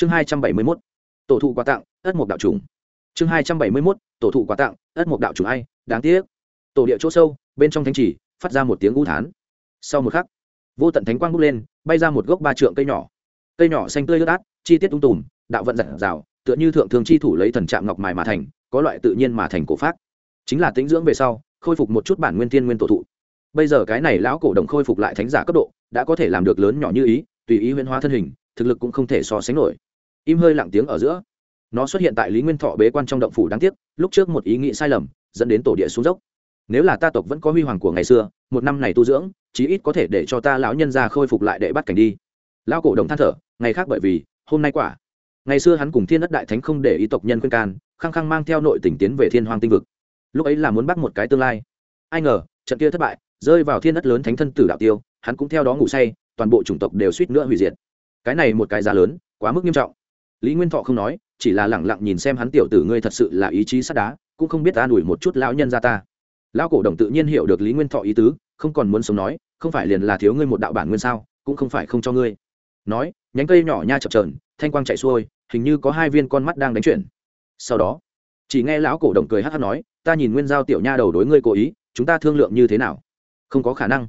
chương hai trăm bảy mươi mốt, tổ thụ quà tặng, ất mục đạo trùng. Chương hai trăm bảy mươi mốt, tổ thụ quà tặng, ất mục đạo trùng ai, đáng tiếc. Tổ địa chỗ sâu, bên trong thánh chỉ, phát ra một tiếng u thán. Sau một khắc, vô tận thánh quang bốc lên, bay ra một gốc ba trượng cây nhỏ. Cây nhỏ xanh tươi ướt át, chi tiết tung tùm, đạo vận giật rào tựa như thượng thường chi thủ lấy thần trạm ngọc mài mà thành, có loại tự nhiên mà thành cổ pháp chính là tính dưỡng về sau, khôi phục một chút bản nguyên tiên nguyên tổ thụ. Bây giờ cái này lão cổ đồng khôi phục lại thánh giả cấp độ, đã có thể làm được lớn nhỏ như ý, tùy ý huyễn hóa thân hình, thực lực cũng không thể so sánh nổi im hơi lặng tiếng ở giữa. Nó xuất hiện tại lý nguyên thọ bế quan trong động phủ đáng tiếc, lúc trước một ý nghĩ sai lầm, dẫn đến tổ địa xuống dốc. Nếu là ta tộc vẫn có huy hoàng của ngày xưa, một năm này tu dưỡng, chí ít có thể để cho ta lão nhân ra khôi phục lại để bắt cảnh đi. Lão cổ đồng than thở, ngày khác bởi vì, hôm nay quả. Ngày xưa hắn cùng thiên đất đại thánh không để ý tộc nhân khuyên can, khăng khăng mang theo nội tỉnh tiến về thiên hoàng tinh vực. Lúc ấy là muốn bắt một cái tương lai. Ai ngờ, trận kia thất bại, rơi vào thiên đất lớn thánh thân tử đạo tiêu, hắn cũng theo đó ngủ say, toàn bộ chủng tộc đều suýt nữa hủy diệt. Cái này một cái giá lớn, quá mức nghiêm trọng lý nguyên thọ không nói, chỉ là lẳng lặng nhìn xem hắn tiểu tử ngươi thật sự là ý chí sắt đá, cũng không biết ta đuổi một chút lão nhân ra ta. Lão cổ đồng tự nhiên hiểu được lý nguyên thọ ý tứ, không còn muốn sống nói, không phải liền là thiếu ngươi một đạo bản nguyên sao, cũng không phải không cho ngươi. Nói, nhánh cây nhỏ nha chập trờn thanh quang chạy xuôi, hình như có hai viên con mắt đang đánh chuyển. Sau đó, chỉ nghe lão cổ đồng cười hát hát nói, ta nhìn nguyên giao tiểu nha đầu đối ngươi cố ý, chúng ta thương lượng như thế nào? Không có khả năng.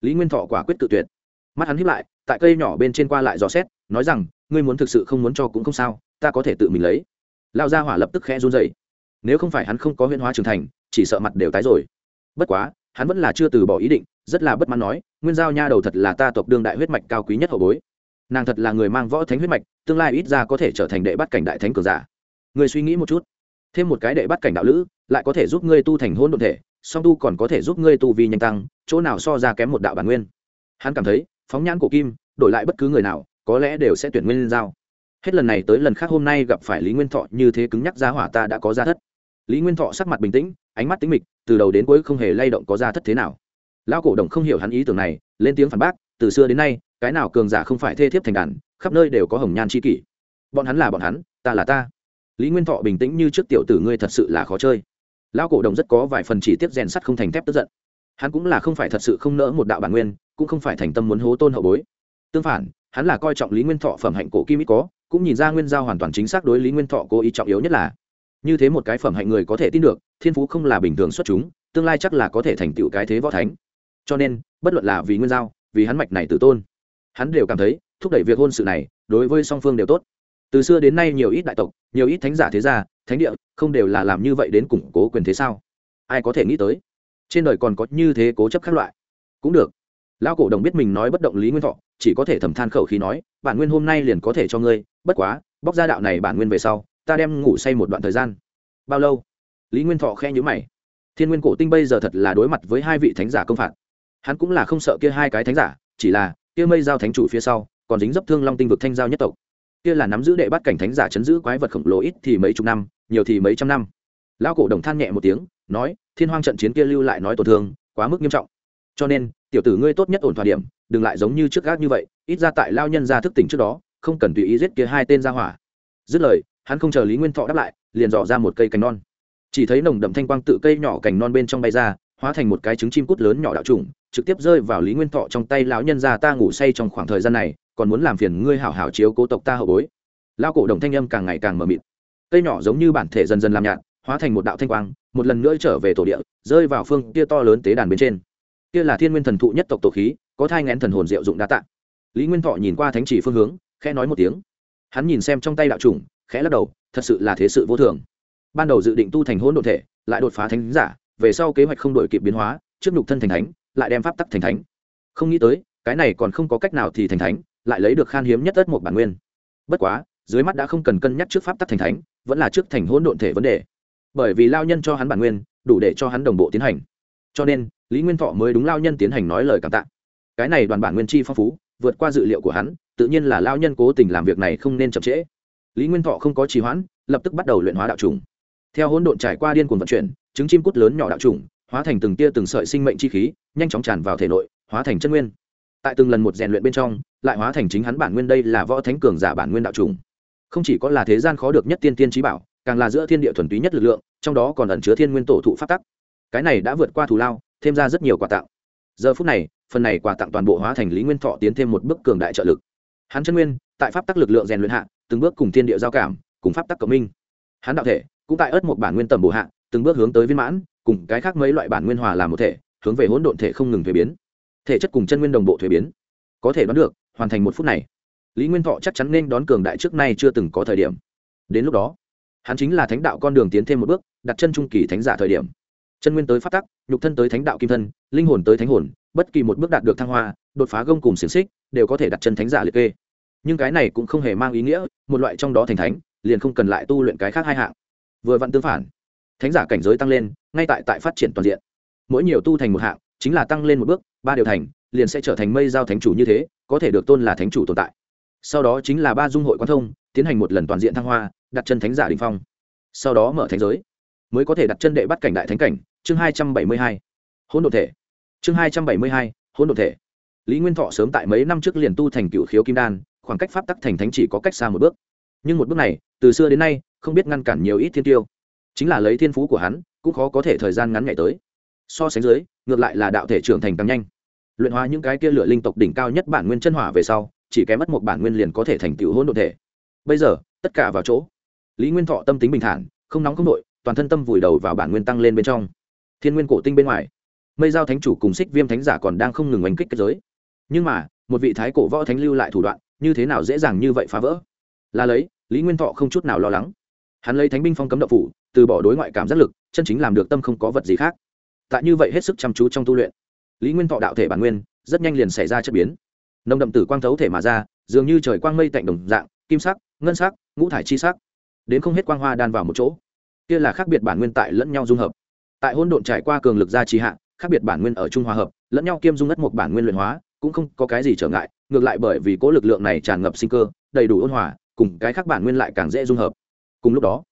Lý nguyên thọ quả quyết tự tuyệt. Mắt hắn hiếp lại tại cây nhỏ bên trên qua lại dò xét, nói rằng, ngươi muốn thực sự không muốn cho cũng không sao, ta có thể tự mình lấy. Lao ra hỏa lập tức khẽ run dậy nếu không phải hắn không có huyễn hóa trưởng thành, chỉ sợ mặt đều tái rồi. Bất quá, hắn vẫn là chưa từ bỏ ý định, rất là bất mãn nói, nguyên giao nha đầu thật là ta tộc đương đại huyết mạch cao quý nhất hậu bối. Nàng thật là người mang võ thánh huyết mạch, tương lai ít ra có thể trở thành đệ bắt cảnh đại thánh cường giả. Người suy nghĩ một chút. Thêm một cái đệ bắt cảnh đạo lữ, lại có thể giúp ngươi tu thành hôn đ ộ thể, song tu còn có thể giúp ngươi tu vi nhanh tăng, chỗ nào so ra kém một đạo bản nguyên. Hắn cảm thấy phóng nhãn của kim, đổi lại bất cứ người nào, có lẽ đều sẽ tuyển nguyên lên giao. Hết lần này tới lần khác hôm nay gặp phải lý nguyên thọ như thế cứng nhắc ra hỏa ta đã có ra thất. Lý nguyên thọ sắc mặt bình tĩnh, ánh mắt tính mịch, từ đầu đến cuối không hề lay động có ra thất thế nào. Lão cổ đồng không hiểu hắn ý tưởng này, lên tiếng phản bác, từ xưa đến nay, cái nào cường giả không phải thê thiếp thành đàn, khắp nơi đều có hồng nhan c kỷ. Bọn hắn là bọn hắn, ta là ta. Lý nguyên thọ bình tĩnh như trước tiểu tử ngươi thật sự là khó chơi. Lão cổ đồng rất có vài phần chỉ tiết rèn sắt không thành thép tức giận. Hắn cũng là không phải thật sự không nỡ một đạo bản nguyên cũng không phải thành tâm muốn hố tôn hậu bối. Tương phản, hắn là coi trọng lý nguyên thọ phẩm hạnh cổ kim ít có, cũng nhìn ra nguyên giao hoàn toàn chính xác đối lý nguyên thọ cố ý trọng yếu nhất là, như thế một cái phẩm hạnh người có thể tin được, thiên phú không là bình thường xuất chúng, tương lai chắc là có thể thành tựu cái thế võ thánh. Cho nên, bất luận là vì nguyên giao, vì hắn mạch này tự tôn, hắn đều cảm thấy thúc đẩy việc hôn sự này đối với song phương đều tốt. Từ xưa đến nay nhiều ít đại tộc, nhiều ít thánh giả thế gia, thánh địa, không đều là làm như vậy đến củng cố quyền thế sao? Ai có thể nghĩ tới? Trên đời còn có như thế cố chấp các loại. Cũng được lão cổ đồng biết mình nói bất động lý nguyên thọ, chỉ có thể thầm than khẩu khí nói, bản nguyên hôm nay liền có thể cho ngươi, bất quá, bóc ra đạo này bản nguyên về sau, ta đem ngủ say một đoạn thời gian. Bao lâu? Lý nguyên thọ khe nhữ mày. Thiên nguyên cổ tinh bây giờ thật là đối mặt với hai vị thánh giả công phạt. Hắn cũng là không sợ kia hai cái thánh giả, chỉ là, kia mây giao thánh chủ phía sau, còn dính dấp thương long tinh vực thanh giao nhất tộc. Kia là nắm giữ đệ bắt cảnh thánh giả chấn giữ quái vật khổng lồ ít thì mấy chục năm, nhiều thì mấy trăm năm. Lão cổ đồng than nhẹ một tiếng, nói, thiên hoang trận chiến kia lưu lại nói tổn thương, quá mức nghiêm trọng. Cho nên tiểu tử ngươi tốt nhất ổn thỏa điểm, đừng lại giống như trước gác như vậy, ít ra tại lao nhân ra thức tỉnh trước đó, không cần tùy ý giết kia hai tên ra hỏa. Dứt lời, hắn không chờ lý nguyên thọ đáp lại, liền dò ra một cây cành non. Chỉ thấy nồng đậm thanh quang tự cây nhỏ cành non bên trong bay ra, hóa thành một cái trứng chim cút lớn nhỏ đạo trùng, trực tiếp rơi vào lý nguyên thọ trong tay lão nhân ra ta ngủ say trong khoảng thời gian này, còn muốn làm phiền ngươi hảo hảo chiếu cố tộc ta hậu bối. Lao cổ đồng thanh âm càng ngày càng mờ mịt. Cây nhỏ giống như bản thể dần dần làm nhạt, hóa thành một đạo thanh quang, một lần nữa trở về tổ địa, rơi vào phương kia to lớn tế đàn bên trên kia là thiên nguyên thần thụ nhất tộc tổ khí, có thai ngén thần hồn diệu dụng đa tạ. Lý nguyên thọ nhìn qua thánh chỉ phương hướng, khẽ nói một tiếng. Hắn nhìn xem trong tay đạo trùng khẽ lắc đầu, thật sự là thế sự vô thường. Ban đầu dự định tu thành hỗn ộ thể, lại đột phá thánh giả, về sau kế hoạch không đổi kịp biến hóa, trước nhục thân thành thánh, lại đem pháp tắc thành thánh. Không nghĩ tới, cái này còn không có cách nào thì thành thánh, lại lấy được khan hiếm nhất đất một bản nguyên. Bất quá, dưới mắt đã không cần cân nhắc trước pháp tắc thành thánh, vẫn là trước thành hỗn độn thể vấn đề. Bởi vì lao nhân cho hắn bản nguyên, đủ để cho hắn đồng bộ tiến hành cho nên, lý nguyên thọ mới đúng lao nhân tiến hành nói lời cảm tạ. Cái này đoàn bản nguyên chi phong phú, vượt qua dự liệu của hắn, tự nhiên là lao nhân cố tình làm việc này không nên chậm trễ. Lý nguyên thọ không có trì hoãn, lập tức bắt đầu luyện hóa đạo trùng. Theo hỗn độn trải qua điên cuồng vận chuyển, trứng chim cút lớn nhỏ đạo trùng, hóa thành từng tia từng sợi sinh mệnh chi khí, nhanh chóng tràn vào thể nội, hóa thành chân nguyên. Tại từng lần một rèn luyện bên trong, lại hóa thành chính hắn bản nguyên đây là võ thánh cường giả bản nguyên đạo trùng. Không chỉ có là thế gian khó được nhất tiên tiên trí bảo, càng là giữa thiên địa thuần túy nhất lực lượng, trong đó còn ẩn chứa thiên nguyên tổ thụ phát tắc cái này đã vượt qua thù lao, thêm ra rất nhiều quà tặng. Giờ phút này, phần này quà tặng toàn bộ hóa thành lý nguyên thọ tiến thêm một bước cường đại trợ lực. Hắn chân nguyên, tại pháp tắc lực lượng rèn luyện hạ, từng bước cùng thiên địa giao cảm, cùng pháp tắc cộng minh. Hắn đạo thể, cũng tại ớt một bản nguyên tầm bổ hạ, từng bước hướng tới viên mãn, cùng cái khác mấy loại bản nguyên hòa làm một thể, hướng về hỗn độn thể không ngừng thuế biến. Thể chất cùng chân nguyên đồng bộ thuế biến. Có thể đoán được, hoàn thành một phút này, lý nguyên thọ chắc chắn nên đón cường đại trước nay chưa từng có thời điểm. Đến lúc đó, hắn chính là thánh đạo con đường tiến thêm một bước, đặt chân trung kỳ thánh giả thời điểm chân nguyên tới phát tắc, nhục thân tới thánh đạo kim thân, linh hồn tới thánh hồn, bất kỳ một bước đạt được thăng hoa, đột phá gông cùng xiềng xích, đều có thể đặt chân thánh giả liệt kê. Nhưng cái này cũng không hề mang ý nghĩa, một loại trong đó thành thánh, liền không cần lại tu luyện cái khác hai hạng. Vừa vặn tương phản, thánh giả cảnh giới tăng lên, ngay tại tại phát triển toàn diện. Mỗi nhiều tu thành một hạng, chính là tăng lên một bước, ba điều thành, liền sẽ trở thành mây giao thánh chủ như thế, có thể được tôn là thánh chủ tồn tại. Sau đó chính là ba dung hội quan thông, tiến hành một lần toàn diện thăng hoa, đặt chân thánh giả đình phong. Sau đó mở thánh giới mới có thể đặt chân đệ bắt cảnh đại thánh cảnh. Chương hai trăm bảy mươi hai. Hỗn độn thể. Chương hai trăm bảy mươi hai. Hỗn độn thể. Lý nguyên thọ sớm tại mấy năm trước liền tu thành cựu khiếu kim đan, khoảng cách pháp tắc thành thánh chỉ có cách xa một bước. Nhưng một bước này, từ xưa đến nay, không biết ngăn cản nhiều ít thiên tiêu. Chính là lấy thiên phú của hắn, cũng khó có thể thời gian ngắn ngày tới. So sánh dưới, ngược lại là đạo thể trưởng thành càng nhanh. Luyện hóa những cái kia lửa linh tộc đỉnh cao nhất bản nguyên chân hỏa về sau, chỉ kém mất một bản nguyên liền có thể thành tựu hỗn độn thể. Bây giờ, tất cả vào chỗ. Lý nguyên thọ tâm tính bình thản, không nóng không nội toàn thân tâm vùi đầu vào bản nguyên tăng lên bên trong. Thiên nguyên cổ tinh bên ngoài, mây giao thánh chủ cùng xích viêm thánh giả còn đang không ngừng oanh kích kết giới. Nhưng mà, một vị thái cổ võ thánh lưu lại thủ đoạn, như thế nào dễ dàng như vậy phá vỡ? Là lấy, lý nguyên thọ không chút nào lo lắng. Hắn lấy thánh binh phong cấm đậu phủ, từ bỏ đối ngoại cảm giác lực, chân chính làm được tâm không có vật gì khác. Tại như vậy hết sức chăm chú trong tu luyện, lý nguyên thọ đạo thể bản nguyên, rất nhanh liền xảy ra chất biến. Nồng đậm tử quang thấu thể mà ra, dường như trời quang mây tạnh đồng dạng, kim sắc, ngân sắc, ngũ thải chi sắc. Đến không hết quang hoa đan vào một chỗ kia là khác biệt bản nguyên tại lẫn nhau dung hợp. Tại hỗn độn trải qua cường lực gia trì hạ, khác biệt bản nguyên ở trung hòa hợp, lẫn nhau kiêm dung ất một bản nguyên luyện hóa, cũng không có cái gì trở ngại, ngược lại bởi vì cố lực lượng này tràn ngập sinh cơ, đầy đủ ôn hòa, cùng cái khác bản nguyên lại càng dễ dung hợp. Cùng lúc đó,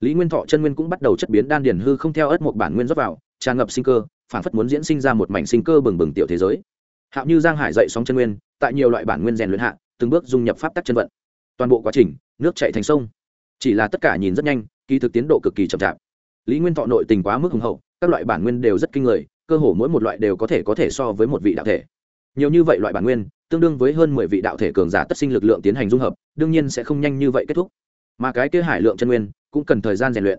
lý nguyên thọ chân nguyên cũng bắt đầu chất biến đan điền hư không theo ất một bản nguyên rót vào, tràn ngập sinh cơ, phản phất muốn diễn sinh ra một mảnh sinh cơ bừng bừng tiểu thế giới. Hạo như giang hải dậy sóng chân nguyên, tại nhiều loại bản nguyên rèn luyện hạ, từng bước dung nhập pháp tắc chân vận. Toàn bộ quá trình, nước chạy thành sông. Chỉ là tất cả nhìn rất nhanh kỳ thực tiến độ cực kỳ chậm chạp. Lý nguyên thọ nội tình quá mức hùng hậu, các loại bản nguyên đều rất kinh người, cơ hồ mỗi một loại đều có thể có thể so với một vị đạo thể. Nhiều như vậy loại bản nguyên, tương đương với hơn mười vị đạo thể cường giả tất sinh lực lượng tiến hành dung hợp, đương nhiên sẽ không nhanh như vậy kết thúc. Mà cái kia hải lượng chân nguyên, cũng cần thời gian rèn luyện.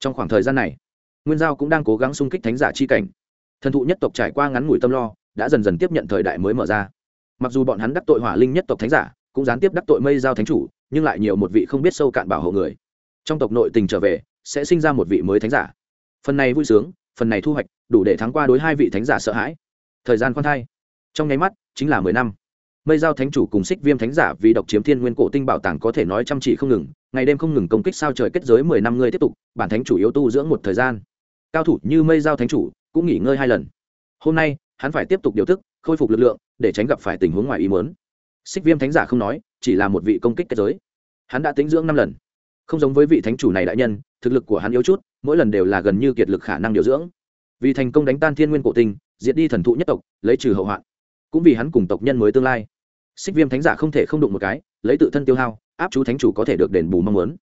Trong khoảng thời gian này, nguyên giao cũng đang cố gắng xung kích thánh giả chi cảnh. Thần thụ nhất tộc trải qua ngắn ngủi tâm lo, đã dần dần tiếp nhận thời đại mới mở ra. Mặc dù bọn hắn đắc tội hỏa linh nhất tộc thánh giả, cũng gián tiếp đắc tội mây giao thánh chủ, nhưng lại nhiều một vị không biết sâu cạn bảo hộ người trong tộc nội tình trở về, sẽ sinh ra một vị mới thánh giả. Phần này vui sướng, phần này thu hoạch, đủ để thắng qua đối hai vị thánh giả sợ hãi. Thời gian khoan thai. Trong nháy mắt, chính là mười năm. Mây giao thánh chủ cùng xích viêm thánh giả vì độc chiếm thiên nguyên cổ tinh bảo tàng có thể nói chăm chỉ không ngừng, ngày đêm không ngừng công kích sao trời kết giới mười năm ngươi tiếp tục, bản thánh chủ yếu tu dưỡng một thời gian. Cao thủ như mây giao thánh chủ cũng nghỉ ngơi hai lần. Hôm nay, hắn phải tiếp tục điều tức khôi phục lực lượng, để tránh gặp phải tình huống ngoài ý muốn. Xích viêm thánh giả không nói, chỉ là một vị công kích kết giới. Hắn đã tính dưỡng năm lần không giống với vị thánh chủ này đại nhân, thực lực của hắn yếu chút, mỗi lần đều là gần như kiệt lực khả năng điều dưỡng. Vì thành công đánh tan thiên nguyên cổ tinh, diệt đi thần thụ nhất tộc, lấy trừ hậu hoạn. Cũng vì hắn cùng tộc nhân mới tương lai. Xích viêm thánh giả không thể không đụng một cái, lấy tự thân tiêu hao, áp chú thánh chủ có thể được đền bù mong muốn.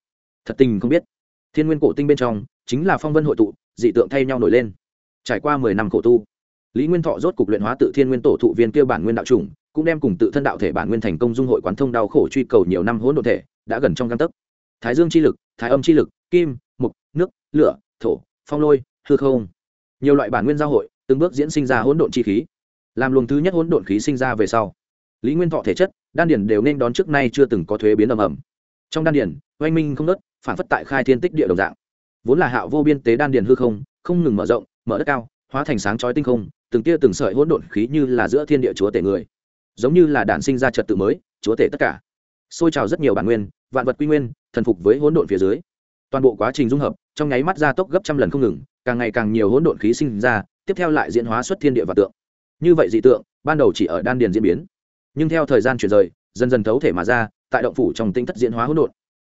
Thật tình không biết. Thiên nguyên cổ tinh bên trong, chính là phong vân hội tụ, dị tượng thay nhau nổi lên. Trải qua mười năm khổ tu, lý nguyên thọ rốt cục luyện hóa tự thiên nguyên tổ thụ viên kêu bản nguyên đạo chủng, cũng đem cùng tự thân đạo thể bản nguyên thành công dung hội quán thông đau khổ truy cầu nhiều năm hỗn độ thể, đã gần trong găng tấc thái dương chi lực, thái âm chi lực, kim mục nước, lửa, thổ, phong lôi, hư không. Nhiều loại bản nguyên giao hội, từng bước diễn sinh ra hỗn độn chi khí. Làm luồng thứ nhất hỗn độn khí sinh ra về sau, lý nguyên thọ thể chất, đan điển đều nên đón trước nay chưa từng có thuế biến ầm ầm. Trong đan điển oanh minh không nớt phản phất tại khai thiên tích địa đồng dạng. Vốn là hạo vô biên tế đan điển hư không không ngừng mở rộng, mở đất cao, hóa thành sáng chói tinh không, từng tia từng sợi hỗn độn khí như là giữa thiên địa chúa tể người. Giống như là đản sinh ra trật tự mới, chúa tể tất cả. Xôi trào rất nhiều bản nguyên, vạn vật quy nguyên thần phục với hỗn độn phía dưới. Toàn bộ quá trình dung hợp, trong nháy mắt gia tốc gấp trăm lần không ngừng, càng ngày càng nhiều hỗn độn khí sinh ra, tiếp theo lại diễn hóa xuất thiên địa và tượng. Như vậy dị tượng, ban đầu chỉ ở đan điền diễn biến. Nhưng theo thời gian chuyển rời, dần dần thấu thể mà ra, tại động phủ trong tinh thất diễn hóa hỗn độn.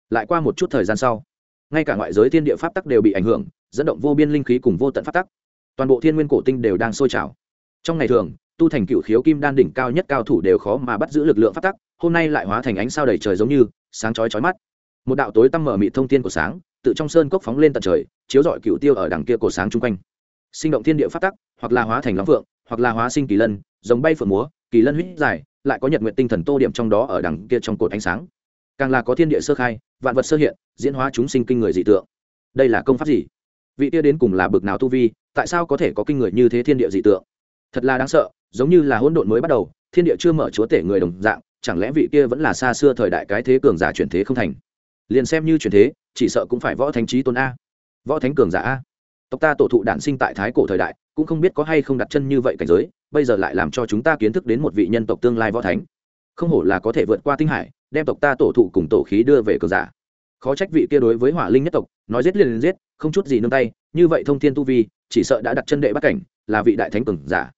Lại qua một chút thời gian sau, ngay cả ngoại giới thiên địa pháp tắc đều bị ảnh hưởng, dẫn động vô biên linh khí cùng vô tận pháp tắc. Toàn bộ thiên nguyên cổ tinh đều đang sôi trào. Trong ngày thường, tu thành cựu khiếu kim đan đỉnh cao nhất cao thủ đều khó mà bắt giữ lực lượng pháp tắc, hôm nay lại hóa thành ánh sao đầy trời giống như, sáng chói chói mắt một đạo tối tăm mở mị thông tiên của sáng, tự trong sơn cốc phóng lên tận trời, chiếu rọi cựu tiêu ở đằng kia cổ sáng chung quanh. Sinh động thiên địa phát tắc, hoặc là hóa thành lóng phượng, hoặc là hóa sinh kỳ lân, giống bay phượng múa, kỳ lân huyết dài, lại có nhật nguyện tinh thần tô điểm trong đó ở đằng kia trong cột ánh sáng. Càng là có thiên địa sơ khai, vạn vật sơ hiện, diễn hóa chúng sinh kinh người dị tượng. Đây là công pháp gì? Vị kia đến cùng là bực nào tu vi, tại sao có thể có kinh người như thế thiên địa dị tượng? Thật là đáng sợ, giống như là hỗn độn mới bắt đầu, thiên địa chưa mở chúa tể người đồng dạng, chẳng lẽ vị kia vẫn là xa xưa thời đại cái thế cường giả chuyển thế không thành? Liền xem như chuyển thế, chỉ sợ cũng phải võ thánh trí tôn a. Võ thánh cường giả a. Tộc ta tổ thụ đản sinh tại thái cổ thời đại, cũng không biết có hay không đặt chân như vậy cảnh giới, bây giờ lại làm cho chúng ta kiến thức đến một vị nhân tộc tương lai võ thánh. Không hổ là có thể vượt qua tinh hải, đem tộc ta tổ thụ cùng tổ khí đưa về cường giả. Khó trách vị kia đối với hỏa linh nhất tộc, nói giết liền giết, không chút gì nương tay, như vậy thông thiên tu vi, chỉ sợ đã đặt chân đệ bắt cảnh, là vị đại thánh cường giả.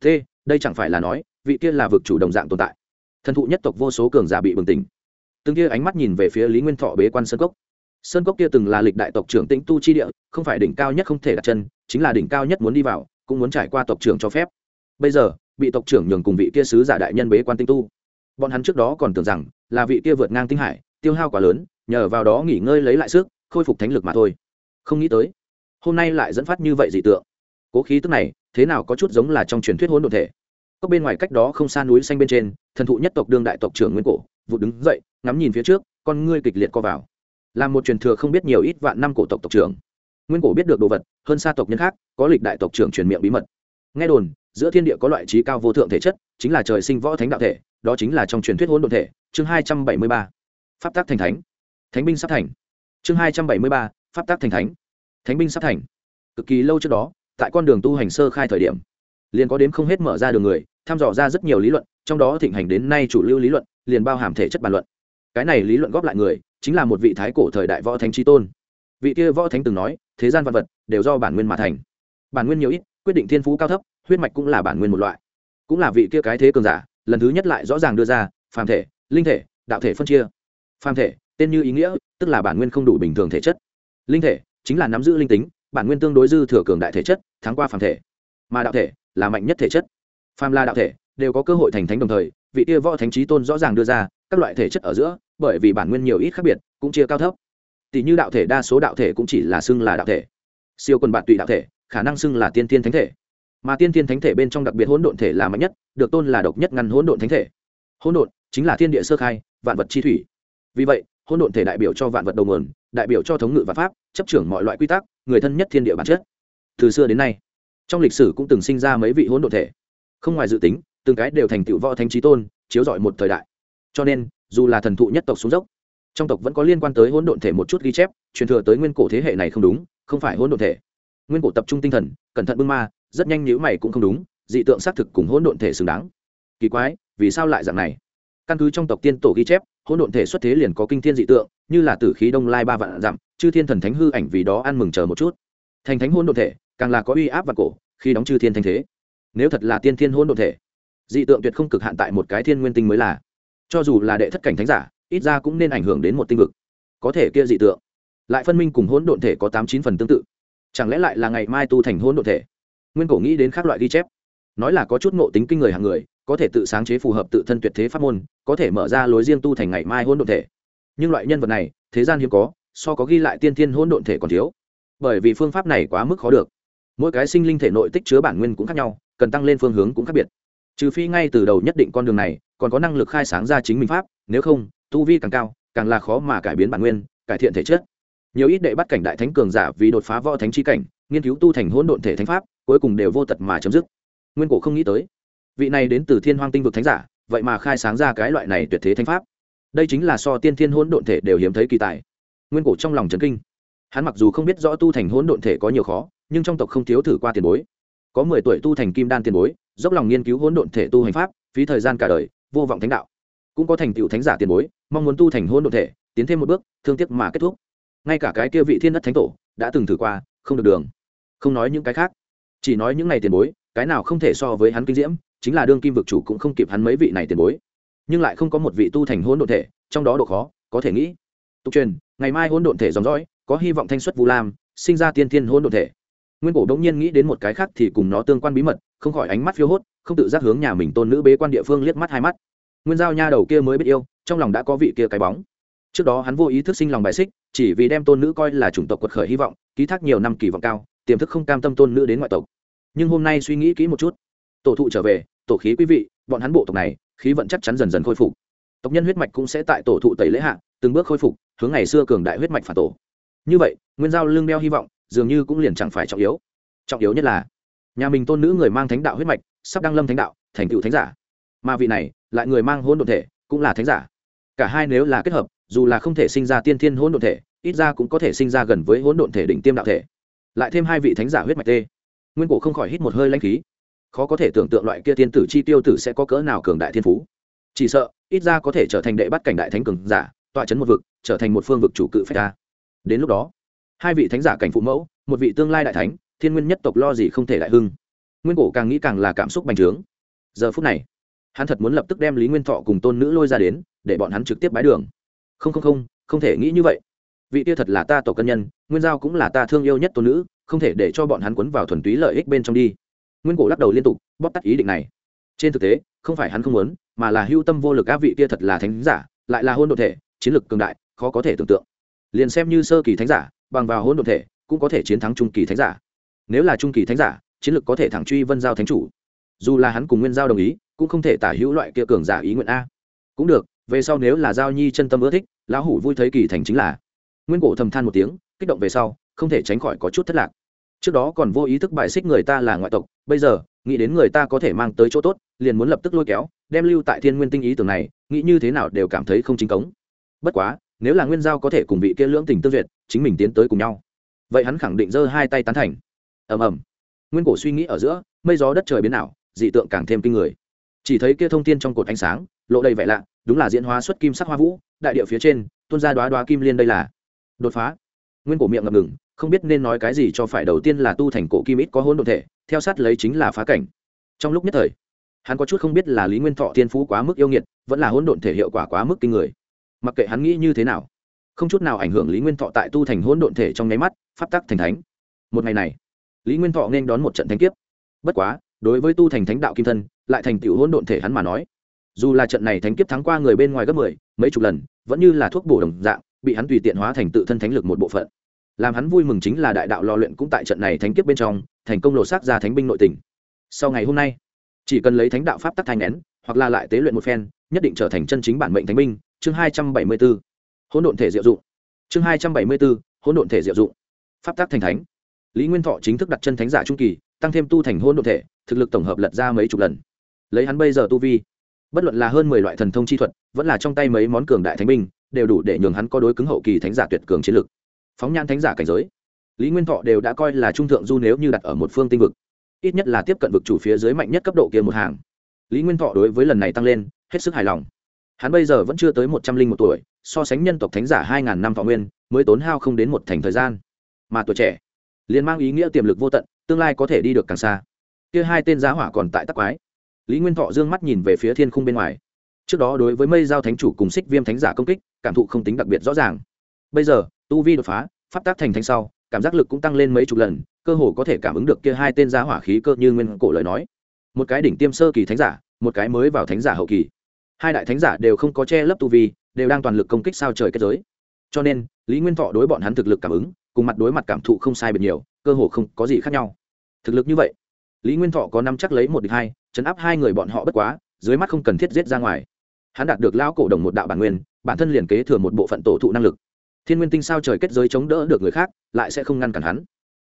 Thế, đây chẳng phải là nói, vị kia là vực chủ đồng dạng tồn tại. Thần thụ nhất tộc vô số cường giả bị bừng tỉnh từng kia ánh mắt nhìn về phía lý nguyên thọ bế quan sơn cốc. Sơn cốc kia từng là lịch đại tộc trưởng tĩnh tu chi địa, không phải đỉnh cao nhất không thể đặt chân, chính là đỉnh cao nhất muốn đi vào, cũng muốn trải qua tộc trưởng cho phép. Bây giờ, bị tộc trưởng nhường cùng vị kia sứ giả đại nhân bế quan tinh tu. Bọn hắn trước đó còn tưởng rằng là vị kia vượt ngang tinh hải, tiêu hao quá lớn, nhờ vào đó nghỉ ngơi lấy lại sức, khôi phục thánh lực mà thôi. Không nghĩ tới, hôm nay lại dẫn phát như vậy dị tượng. Cố khí tức này, thế nào có chút giống là trong truyền thuyết hỗn độn thể. Có bên ngoài cách đó không xa núi xanh bên trên, thần thụ nhất tộc đương đại tộc trưởng nguyên cổ vụ đứng dậy, ngắm nhìn phía trước, con ngươi kịch liệt co vào. Là một truyền thừa không biết nhiều ít vạn năm cổ tộc tộc trưởng. Nguyên cổ biết được đồ vật, hơn xa tộc nhân khác, có lịch đại tộc trưởng truyền miệng bí mật. Nghe đồn, giữa thiên địa có loại trí cao vô thượng thể chất, chính là trời sinh võ thánh đạo thể, đó chính là trong truyền thuyết hỗn độn thể, chương hai trăm bảy mươi ba, pháp tác thành thánh. Thánh binh sắp thành. Chương hai trăm bảy mươi ba, pháp tác thành thánh. Thánh binh sắp thành. Cực kỳ lâu trước đó, tại con đường tu hành sơ khai thời điểm, liền có đến không hết mở ra đường người thăm dò ra rất nhiều lý luận, trong đó thịnh hành đến nay chủ lưu lý luận liền bao hàm thể chất bàn luận. Cái này lý luận góp lại người, chính là một vị thái cổ thời đại võ thánh trí tôn. Vị kia võ thánh từng nói, thế gian văn vật đều do bản nguyên mà thành. Bản nguyên nhiều ít, quyết định thiên phú cao thấp, huyết mạch cũng là bản nguyên một loại. Cũng là vị kia cái thế cường giả, lần thứ nhất lại rõ ràng đưa ra, phàm thể, linh thể, đạo thể phân chia. Phàm thể, tên như ý nghĩa, tức là bản nguyên không đủ bình thường thể chất. Linh thể, chính là nắm giữ linh tính, bản nguyên tương đối dư thừa cường đại thể chất, thắng qua phàm thể. Mà đạo thể, là mạnh nhất thể chất. Phàm là đạo thể, đều có cơ hội thành thánh đồng thời vị kia võ thánh trí tôn rõ ràng đưa ra, các loại thể chất ở giữa, bởi vì bản nguyên nhiều ít khác biệt, cũng chia cao thấp. Tỷ như đạo thể đa số đạo thể cũng chỉ là xưng là đạo thể. Siêu quần bạn tụy đạo thể, khả năng xưng là tiên tiên thánh thể. Mà tiên tiên thánh thể bên trong đặc biệt hỗn độn thể là mạnh nhất, được tôn là độc nhất ngăn hỗn độn thánh thể. Hỗn độn chính là thiên địa sơ khai, vạn vật chi thủy. Vì vậy, hỗn độn thể đại biểu cho vạn vật đầu nguồn, đại biểu cho thống ngự và pháp, chấp trưởng mọi loại quy tắc, người thân nhất thiên địa bản chất. Từ xưa đến nay, trong lịch sử cũng từng sinh ra mấy vị hỗn độn thể. Không ngoài dự tính từng cái đều thành tựu võ thánh trí tôn, chiếu rọi một thời đại. Cho nên, dù là thần thụ nhất tộc xuống dốc, trong tộc vẫn có liên quan tới hỗn độn thể một chút ghi chép, truyền thừa tới nguyên cổ thế hệ này không đúng, không phải hỗn độn thể. Nguyên cổ tập trung tinh thần, cẩn thận bưng ma, rất nhanh nhữ mày cũng không đúng, dị tượng xác thực cùng hỗn độn thể xứng đáng. Kỳ quái, vì sao lại dạng này? Căn cứ trong tộc tiên tổ ghi chép, hỗn độn thể xuất thế liền có kinh thiên dị tượng, như là tử khí đông lai ba vạn dặm, chư thiên thần thánh hư ảnh vì đó ăn mừng chờ một chút. Thành thánh hỗn độn thể, càng là có uy áp và cổ, khi đóng chư thiên thanh thế. Nếu thật là tiên thiên hỗn độn thể dị tượng tuyệt không cực hạn tại một cái thiên nguyên tinh mới là. Cho dù là đệ thất cảnh thánh giả, ít ra cũng nên ảnh hưởng đến một tinh vực. Có thể kia dị tượng, lại phân minh cùng hỗn độn thể có tám chín phần tương tự. Chẳng lẽ lại là ngày mai tu thành hỗn độn thể? Nguyên cổ nghĩ đến các loại ghi chép. Nói là có chút ngộ tính kinh người hàng người, có thể tự sáng chế phù hợp tự thân tuyệt thế pháp môn, có thể mở ra lối riêng tu thành ngày mai hỗn độn thể. Nhưng loại nhân vật này, thế gian hiếm có, so có ghi lại tiên thiên hỗn độn thể còn thiếu. Bởi vì phương pháp này quá mức khó được. Mỗi cái sinh linh thể nội tích chứa bản nguyên cũng khác nhau, cần tăng lên phương hướng cũng khác biệt trừ phi ngay từ đầu nhất định con đường này, còn có năng lực khai sáng ra chính mình pháp, nếu không, tu vi càng cao, càng là khó mà cải biến bản nguyên, cải thiện thể chất. Nhiều ít đệ bắt cảnh đại thánh cường giả vì đột phá võ thánh chi cảnh, nghiên cứu tu thành hỗn độn thể thánh pháp, cuối cùng đều vô tật mà chấm dứt. Nguyên cổ không nghĩ tới, vị này đến từ thiên hoang tinh vực thánh giả, vậy mà khai sáng ra cái loại này tuyệt thế thánh pháp. Đây chính là so tiên thiên hỗn độn thể đều hiếm thấy kỳ tài. Nguyên cổ trong lòng trấn kinh. Hắn mặc dù không biết rõ tu thành hỗn độn thể có nhiều khó, nhưng trong tộc không thiếu thử qua tiền bối. Có mười tuổi tu thành kim đan tiền bối dốc lòng nghiên cứu hỗn độn thể tu hành pháp, phí thời gian cả đời, vô vọng thánh đạo. Cũng có thành tựu thánh giả tiền bối, mong muốn tu thành hỗn độn thể, tiến thêm một bước, thương tiếc mà kết thúc. Ngay cả cái kia vị thiên đất thánh tổ, đã từng thử qua, không được đường. Không nói những cái khác. Chỉ nói những này tiền bối, cái nào không thể so với hắn kinh diễm, chính là đương kim vực chủ cũng không kịp hắn mấy vị này tiền bối. Nhưng lại không có một vị tu thành hỗn độn thể, trong đó độ khó, có thể nghĩ. Tục truyền, ngày mai hỗn độn thể dòng dõi, có hy vọng thanh xuất vu lam, sinh ra tiên thiên hỗn độn thể nguyên cổ đống nhiên nghĩ đến một cái khác thì cùng nó tương quan bí mật, không khỏi ánh mắt phiêu hốt, không tự giác hướng nhà mình tôn nữ bế quan địa phương liếc mắt hai mắt. Nguyên giao nha đầu kia mới biết yêu, trong lòng đã có vị kia cái bóng. Trước đó hắn vô ý thức sinh lòng bài xích, chỉ vì đem tôn nữ coi là chủng tộc quật khởi hy vọng, ký thác nhiều năm kỳ vọng cao, tiềm thức không cam tâm tôn nữ đến ngoại tộc. Nhưng hôm nay suy nghĩ kỹ một chút. Tổ thụ trở về, tổ khí quý vị, bọn hắn bộ tộc này, khí vận chắc chắn dần dần khôi phục. Tộc nhân huyết mạch cũng sẽ tại tổ thụ tẩy lễ hạ, từng bước khôi phục, hướng ngày xưa cường đại huyết mạch phản tổ. Như vậy, nguyên giao lương đeo hy vọng dường như cũng liền chẳng phải trọng yếu. Trọng yếu nhất là, nhà mình tôn nữ người mang thánh đạo huyết mạch, sắp đăng lâm thánh đạo, thành tựu thánh giả. Mà vị này, lại người mang hôn đ ộ thể, cũng là thánh giả. Cả hai nếu là kết hợp, dù là không thể sinh ra tiên thiên hôn đ ộ thể, ít ra cũng có thể sinh ra gần với hôn đ ộ thể đỉnh tiêm đạo thể. Lại thêm hai vị thánh giả huyết mạch tê. Nguyên cổ không khỏi hít một hơi lanh khí. Khó có thể tưởng tượng loại kia thiên tử chi tiêu tử sẽ có cỡ nào cường đại thiên phú. Chỉ sợ, ít ra có thể trở thành đệ bắt cảnh đại thánh cường giả, tọa chấn một vực, trở thành một phương vực chủ cự phách ta. Đến lúc đó hai vị thánh giả cảnh phụ mẫu, một vị tương lai đại thánh, thiên nguyên nhất tộc lo gì không thể đại hưng. Nguyên cổ càng nghĩ càng là cảm xúc bành trướng. Giờ phút này, hắn thật muốn lập tức đem lý nguyên thọ cùng tôn nữ lôi ra đến, để bọn hắn trực tiếp bái đường. Không không không không thể nghĩ như vậy. Vị tia thật là ta tổ cân nhân, nguyên giao cũng là ta thương yêu nhất tôn nữ, không thể để cho bọn hắn quấn vào thuần túy lợi ích bên trong đi. Nguyên cổ lắc đầu liên tục, bóp tắt ý định này. Trên thực tế, không phải hắn không muốn, mà là hưu tâm vô lực á vị tia thật là thánh giả, lại là hôn đ ộ thể, chiến lược cường đại, khó có thể tưởng tượng. Liền xem như sơ kỳ thánh giả bằng vào hôn độn thể, cũng có thể chiến thắng trung kỳ thánh giả. Nếu là trung kỳ thánh giả, chiến lược có thể thẳng truy vân giao thánh chủ. Dù là hắn cùng nguyên giao đồng ý, cũng không thể tả hữu loại kia cường giả ý nguyện a. Cũng được, về sau nếu là giao nhi chân tâm ưa thích, lão hủ vui thấy kỳ thành chính là. Nguyên cổ thầm than một tiếng, kích động về sau, không thể tránh khỏi có chút thất lạc. Trước đó còn vô ý thức bài xích người ta là ngoại tộc, bây giờ, nghĩ đến người ta có thể mang tới chỗ tốt, liền muốn lập tức lôi kéo, đem lưu tại thiên nguyên tinh ý tưởng này, nghĩ như thế nào đều cảm thấy không chính cống. Bất quá nếu là nguyên giao có thể cùng vị kia lưỡng tình tương duyệt, chính mình tiến tới cùng nhau. Vậy hắn khẳng định giơ hai tay tán thành. Ầm ầm. Nguyên cổ suy nghĩ ở giữa, mây gió đất trời biến ảo, dị tượng càng thêm kinh người. Chỉ thấy kia thông tin trong cột ánh sáng, lộ đầy vẻ lạ, đúng là diễn hóa xuất kim sắc hoa vũ, đại địa phía trên, tuôn ra đoá đoá kim liên đây là. Đột phá. Nguyên cổ miệng ngập ngừng, không biết nên nói cái gì cho phải đầu tiên là tu thành cổ kim ít có hôn đ ộ thể, theo sát lấy chính là phá cảnh. Trong lúc nhất thời, hắn có chút không biết là lý nguyên thọ tiên phú quá mức yêu nghiệt, vẫn là hôn độn thể hiệu quả quá mức kinh người mặc kệ hắn nghĩ như thế nào, không chút nào ảnh hưởng lý nguyên thọ tại tu thành hôn độn thể trong nháy mắt, pháp tắc thành thánh. Một ngày này, lý nguyên thọ nên đón một trận thánh kiếp. Bất quá, đối với tu thành thánh đạo kim thân, lại thành tựu hôn độn thể hắn mà nói, dù là trận này thánh kiếp thắng qua người bên ngoài gấp mười, mấy chục lần, vẫn như là thuốc bổ đồng dạng, bị hắn tùy tiện hóa thành tự thân thánh lực một bộ phận. Làm hắn vui mừng chính là đại đạo lò luyện cũng tại trận này thánh kiếp bên trong, thành công lộ xác ra thánh binh nội tình. Sau ngày hôm nay, chỉ cần lấy thánh đạo pháp tắc thanh nén, hoặc là lại tế luyện một phen, nhất định trở thành chân chính bản mệnh thánh binh chương hai trăm bảy mươi b ố hỗn độn thể diệu dụng. Chương hai trăm bảy mươi b ố hỗn độn thể diệu dụng. Pháp tắc thành thánh. Lý nguyên thọ chính thức đặt chân thánh giả trung kỳ, tăng thêm tu thành hôn đ ộ thể, thực lực tổng hợp lật ra mấy chục lần. Lấy hắn bây giờ tu vi, bất luận là hơn mười loại thần thông chi thuật, vẫn là trong tay mấy món cường đại thánh binh, đều đủ để nhường hắn có đối cứng hậu kỳ thánh giả tuyệt cường chiến lực. Phóng nhan thánh giả cảnh giới. Lý nguyên thọ đều đã coi là trung thượng du nếu như đặt ở một phương tinh vực, ít nhất là tiếp cận vực chủ phía dưới mạnh nhất cấp độ kia một hàng. Lý nguyên thọ đối với lần này tăng lên, hết sức hài lòng hắn bây giờ vẫn chưa tới một trăm linh một tuổi, so sánh nhân tộc thánh giả hai ngàn năm thọ nguyên, mới tốn hao không đến một thành thời gian. Mà tuổi trẻ, liền mang ý nghĩa tiềm lực vô tận, tương lai có thể đi được càng xa. Kia hai tên giá hỏa còn tại tắc quái. Lý nguyên thọ dương mắt nhìn về phía thiên khung bên ngoài. Trước đó đối với mây giao thánh chủ cùng xích viêm thánh giả công kích, cảm thụ không tính đặc biệt rõ ràng. Bây giờ, tu vi đột phá, pháp tác thành thánh sau, cảm giác lực cũng tăng lên mấy chục lần, cơ hồ có thể cảm ứng được kia hai tên giá hỏa khí cơ như nguyên cổ lời nói. Một cái đỉnh tiêm sơ kỳ thánh giả, một cái mới vào thánh giả hậu kỳ hai đại thánh giả đều không có che lấp tu vi, đều đang toàn lực công kích sao trời kết giới. Cho nên, lý nguyên thọ đối bọn hắn thực lực cảm ứng, cùng mặt đối mặt cảm thụ không sai biệt nhiều, cơ hồ không có gì khác nhau. Thực lực như vậy, lý nguyên thọ có năm chắc lấy một địch hai, chấn áp hai người bọn họ bất quá, dưới mắt không cần thiết giết ra ngoài. Hắn đạt được lao cổ đồng một đạo bản nguyên, bản thân liền kế thừa một bộ phận tổ thụ năng lực. Thiên nguyên tinh sao trời kết giới chống đỡ được người khác, lại sẽ không ngăn cản hắn.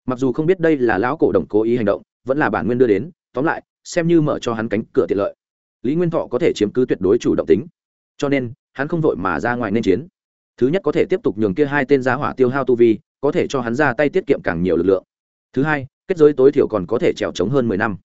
Mặc dù không biết đây là lão cổ đồng cố ý hành động, vẫn là bản nguyên đưa đến, tóm lại, xem như mở cho hắn cánh cửa tiện lợi lý nguyên thọ có thể chiếm cứ tuyệt đối chủ động tính. Cho nên, hắn không vội mà ra ngoài nên chiến. Thứ nhất có thể tiếp tục nhường kia hai tên giá hỏa tiêu hao tu vi, có thể cho hắn ra tay tiết kiệm càng nhiều lực lượng. Thứ hai, kết giới tối thiểu còn có thể trèo trống hơn mười năm.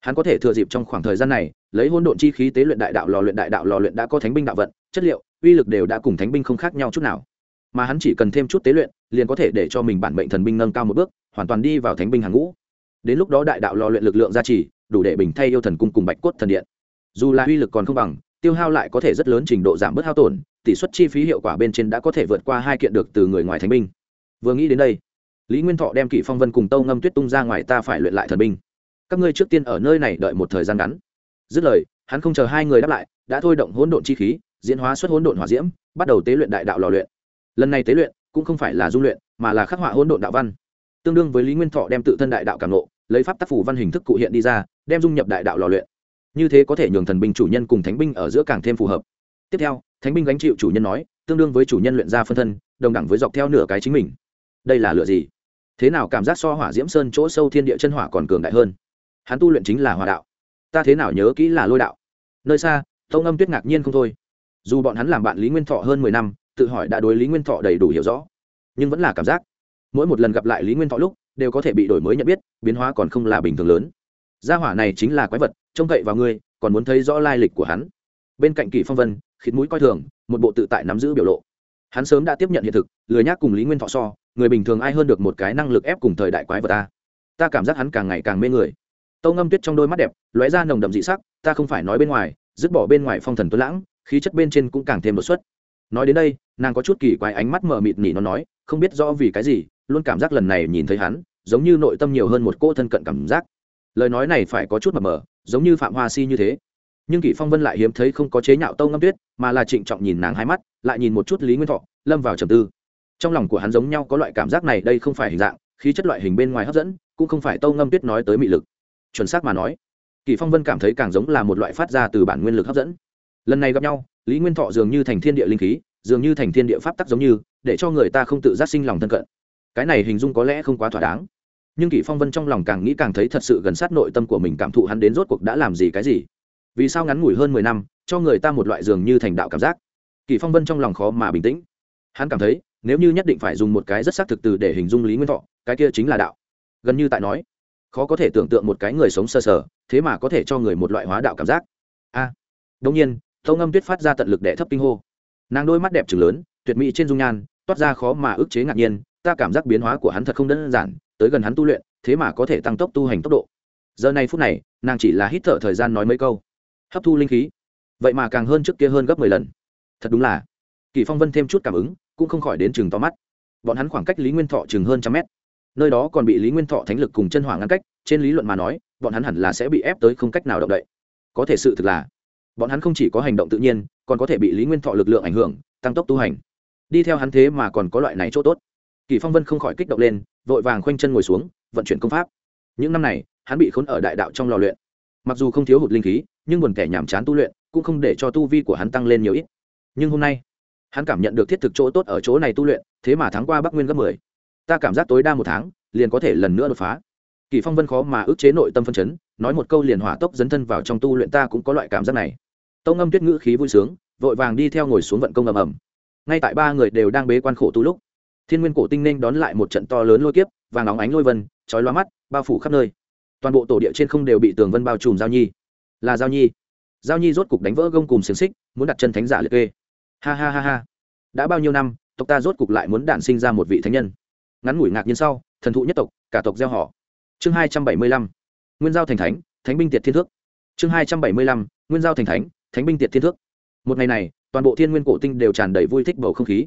Hắn có thể thừa dịp trong khoảng thời gian này, lấy hôn độn chi khí tế luyện đại đạo lò luyện đại đạo lò luyện đã có thánh binh đạo vận, chất liệu, uy lực đều đã cùng thánh binh không khác nhau chút nào. Mà hắn chỉ cần thêm chút tế luyện, liền có thể để cho mình bản mệnh thần binh nâng cao một bước, hoàn toàn đi vào thánh binh hàng ngũ. Đến lúc đó đại đạo lò luyện lực lượng gia trì, đủ để bình thay yêu thần cung cùng bạch cốt thần điện dù là uy lực còn không bằng, tiêu hao lại có thể rất lớn trình độ giảm bớt hao tổn, tỷ suất chi phí hiệu quả bên trên đã có thể vượt qua hai kiện được từ người ngoài thánh binh. Vừa nghĩ đến đây, lý nguyên thọ đem kỷ phong vân cùng tâu ngâm tuyết tung ra ngoài ta phải luyện lại thần binh. Các ngươi trước tiên ở nơi này đợi một thời gian ngắn. Dứt lời, hắn không chờ hai người đáp lại, đã thôi động hỗn độn chi khí, diễn hóa xuất hỗn độn hỏa diễm, bắt đầu tế luyện đại đạo lò luyện. Lần này tế luyện cũng không phải là dung luyện, mà là khắc họa hỗn độn đạo văn. Tương đương với lý nguyên thọ đem tự thân đại đạo cảm nộ lấy pháp tác phủ văn hình thức cụ hiện đi ra, đem dung nhập đại đạo lò luyện như thế có thể nhường thần binh chủ nhân cùng thánh binh ở giữa càng thêm phù hợp. Tiếp theo, thánh binh gánh chịu chủ nhân nói, tương đương với chủ nhân luyện ra phân thân, đồng đẳng với dọc theo nửa cái chính mình. Đây là lựa gì? Thế nào cảm giác so hỏa diễm sơn chỗ sâu thiên địa chân hỏa còn cường đại hơn? Hắn tu luyện chính là hòa đạo. Ta thế nào nhớ kỹ là lôi đạo? Nơi xa thông âm tuyết ngạc nhiên không thôi. Dù bọn hắn làm bạn lý nguyên thọ hơn mười năm, tự hỏi đã đối lý nguyên thọ đầy đủ hiểu rõ. Nhưng vẫn là cảm giác, mỗi một lần gặp lại lý nguyên thọ lúc, đều có thể bị đổi mới nhận biết, biến hóa còn không là bình thường lớn. Gia hỏa này chính là quái vật trông cậy vào ngươi, còn muốn thấy rõ lai lịch của hắn. Bên cạnh kỷ phong vân khít mũi coi thường, một bộ tự tại nắm giữ biểu lộ. Hắn sớm đã tiếp nhận hiện thực, lười nhác cùng lý nguyên thọ so, người bình thường ai hơn được một cái năng lực ép cùng thời đại quái vật ta. Ta cảm giác hắn càng ngày càng mê người. Tâu ngâm tuyết trong đôi mắt đẹp, lóe ra nồng đậm dị sắc, ta không phải nói bên ngoài, dứt bỏ bên ngoài phong thần tuấn lãng, khí chất bên trên cũng càng thêm đột xuất. Nói đến đây, nàng có chút kỳ quái ánh mắt mờ mịt nỉ nó nói, không biết rõ vì cái gì, luôn cảm giác lần này nhìn thấy hắn, giống như nội tâm nhiều hơn một cô thân cận cảm giác. Lời nói này phải có chút mờ mờ giống như phạm hoa si như thế. Nhưng kỷ phong vân lại hiếm thấy không có chế nhạo tâu ngâm tuyết, mà là trịnh trọng nhìn nàng hai mắt, lại nhìn một chút lý nguyên thọ, lâm vào trầm tư. Trong lòng của hắn giống nhau có loại cảm giác này đây không phải hình dạng, khí chất loại hình bên ngoài hấp dẫn, cũng không phải tâu ngâm tuyết nói tới mị lực. Chuẩn xác mà nói, kỷ phong vân cảm thấy càng giống là một loại phát ra từ bản nguyên lực hấp dẫn. Lần này gặp nhau, lý nguyên thọ dường như thành thiên địa linh khí, dường như thành thiên địa pháp tắc giống như, để cho người ta không tự giác sinh lòng thân cận. Cái này hình dung có lẽ không quá thỏa đáng nhưng kỷ phong vân trong lòng càng nghĩ càng thấy thật sự gần sát nội tâm của mình cảm thụ hắn đến rốt cuộc đã làm gì cái gì. Vì sao ngắn ngủi hơn mười năm cho người ta một loại dường như thành đạo cảm giác. Kỷ phong vân trong lòng khó mà bình tĩnh. Hắn cảm thấy nếu như nhất định phải dùng một cái rất xác thực từ để hình dung lý nguyên thọ cái kia chính là đạo. Gần như tại nói khó có thể tưởng tượng một cái người sống sơ sờ, thế mà có thể cho người một loại hóa đạo cảm giác. A à, đông nhiên tâu ngâm tuyết phát ra tận lực để thấp kinh hô. Nàng đôi mắt đẹp trừng lớn tuyệt mỹ trên dung nhan toát ra khó mà ức chế ngạc nhiên ta cảm giác biến hóa của hắn thật không đơn giản tới gần hắn tu luyện, thế mà có thể tăng tốc tu hành tốc độ. Giờ này phút này, nàng chỉ là hít thở thời gian nói mấy câu. Hấp thu linh khí. Vậy mà càng hơn trước kia hơn gấp mười lần. Thật đúng là, kỳ phong vân thêm chút cảm ứng, cũng không khỏi đến chừng to mắt. Bọn hắn khoảng cách lý nguyên thọ chừng hơn trăm mét. Nơi đó còn bị lý nguyên thọ thánh lực cùng chân hỏa ngăn cách, trên lý luận mà nói, bọn hắn hẳn là sẽ bị ép tới không cách nào động đậy. Có thể sự thực là, bọn hắn không chỉ có hành động tự nhiên, còn có thể bị lý nguyên thọ lực lượng ảnh hưởng, tăng tốc tu hành. Đi theo hắn thế mà còn có loại này chỗ tốt kỳ phong vân không khỏi kích động lên, vội vàng khoanh chân ngồi xuống, vận chuyển công pháp. Những năm này, hắn bị khốn ở đại đạo trong lò luyện. Mặc dù không thiếu hụt linh khí, nhưng buồn kẻ nhàm chán tu luyện, cũng không để cho tu vi của hắn tăng lên nhiều ít. Nhưng hôm nay, hắn cảm nhận được thiết thực chỗ tốt ở chỗ này tu luyện, thế mà tháng qua bắc nguyên gấp mười. Ta cảm giác tối đa một tháng, liền có thể lần nữa đột phá. Kỳ phong vân khó mà ức chế nội tâm phân chấn, nói một câu liền hỏa tốc dấn thân vào trong tu luyện ta cũng có loại cảm giác này. Tông âm tuyết ngữ khí vui sướng, vội vàng đi theo ngồi xuống vận công ầm ầm. Ngay tại ba người đều đang bế quan khổ tu lúc thiên nguyên cổ tinh nên đón lại một trận to lớn lôi kiếp và ngóng ánh lôi vân, chói loa mắt, bao phủ khắp nơi. Toàn bộ tổ địa trên không đều bị tường vân bao trùm giao nhi. Là giao nhi. Giao nhi rốt cục đánh vỡ gông cùng xiềng xích, muốn đặt chân thánh giả liệt kê. Ha ha ha ha. Đã bao nhiêu năm, tộc ta rốt cục lại muốn đản sinh ra một vị thánh nhân. Ngắn ngủi ngạc nhiên sau, thần thụ nhất tộc, cả tộc gieo họ. Chương hai trăm bảy mươi lăm, nguyên giao thành thánh thánh binh tiệt thiên thước. Chương hai trăm bảy mươi lăm, nguyên giao thành thánh thánh binh tiệt thiên thước. Một ngày này, toàn bộ thiên nguyên cổ tinh đều tràn đầy vui thích bầu không khí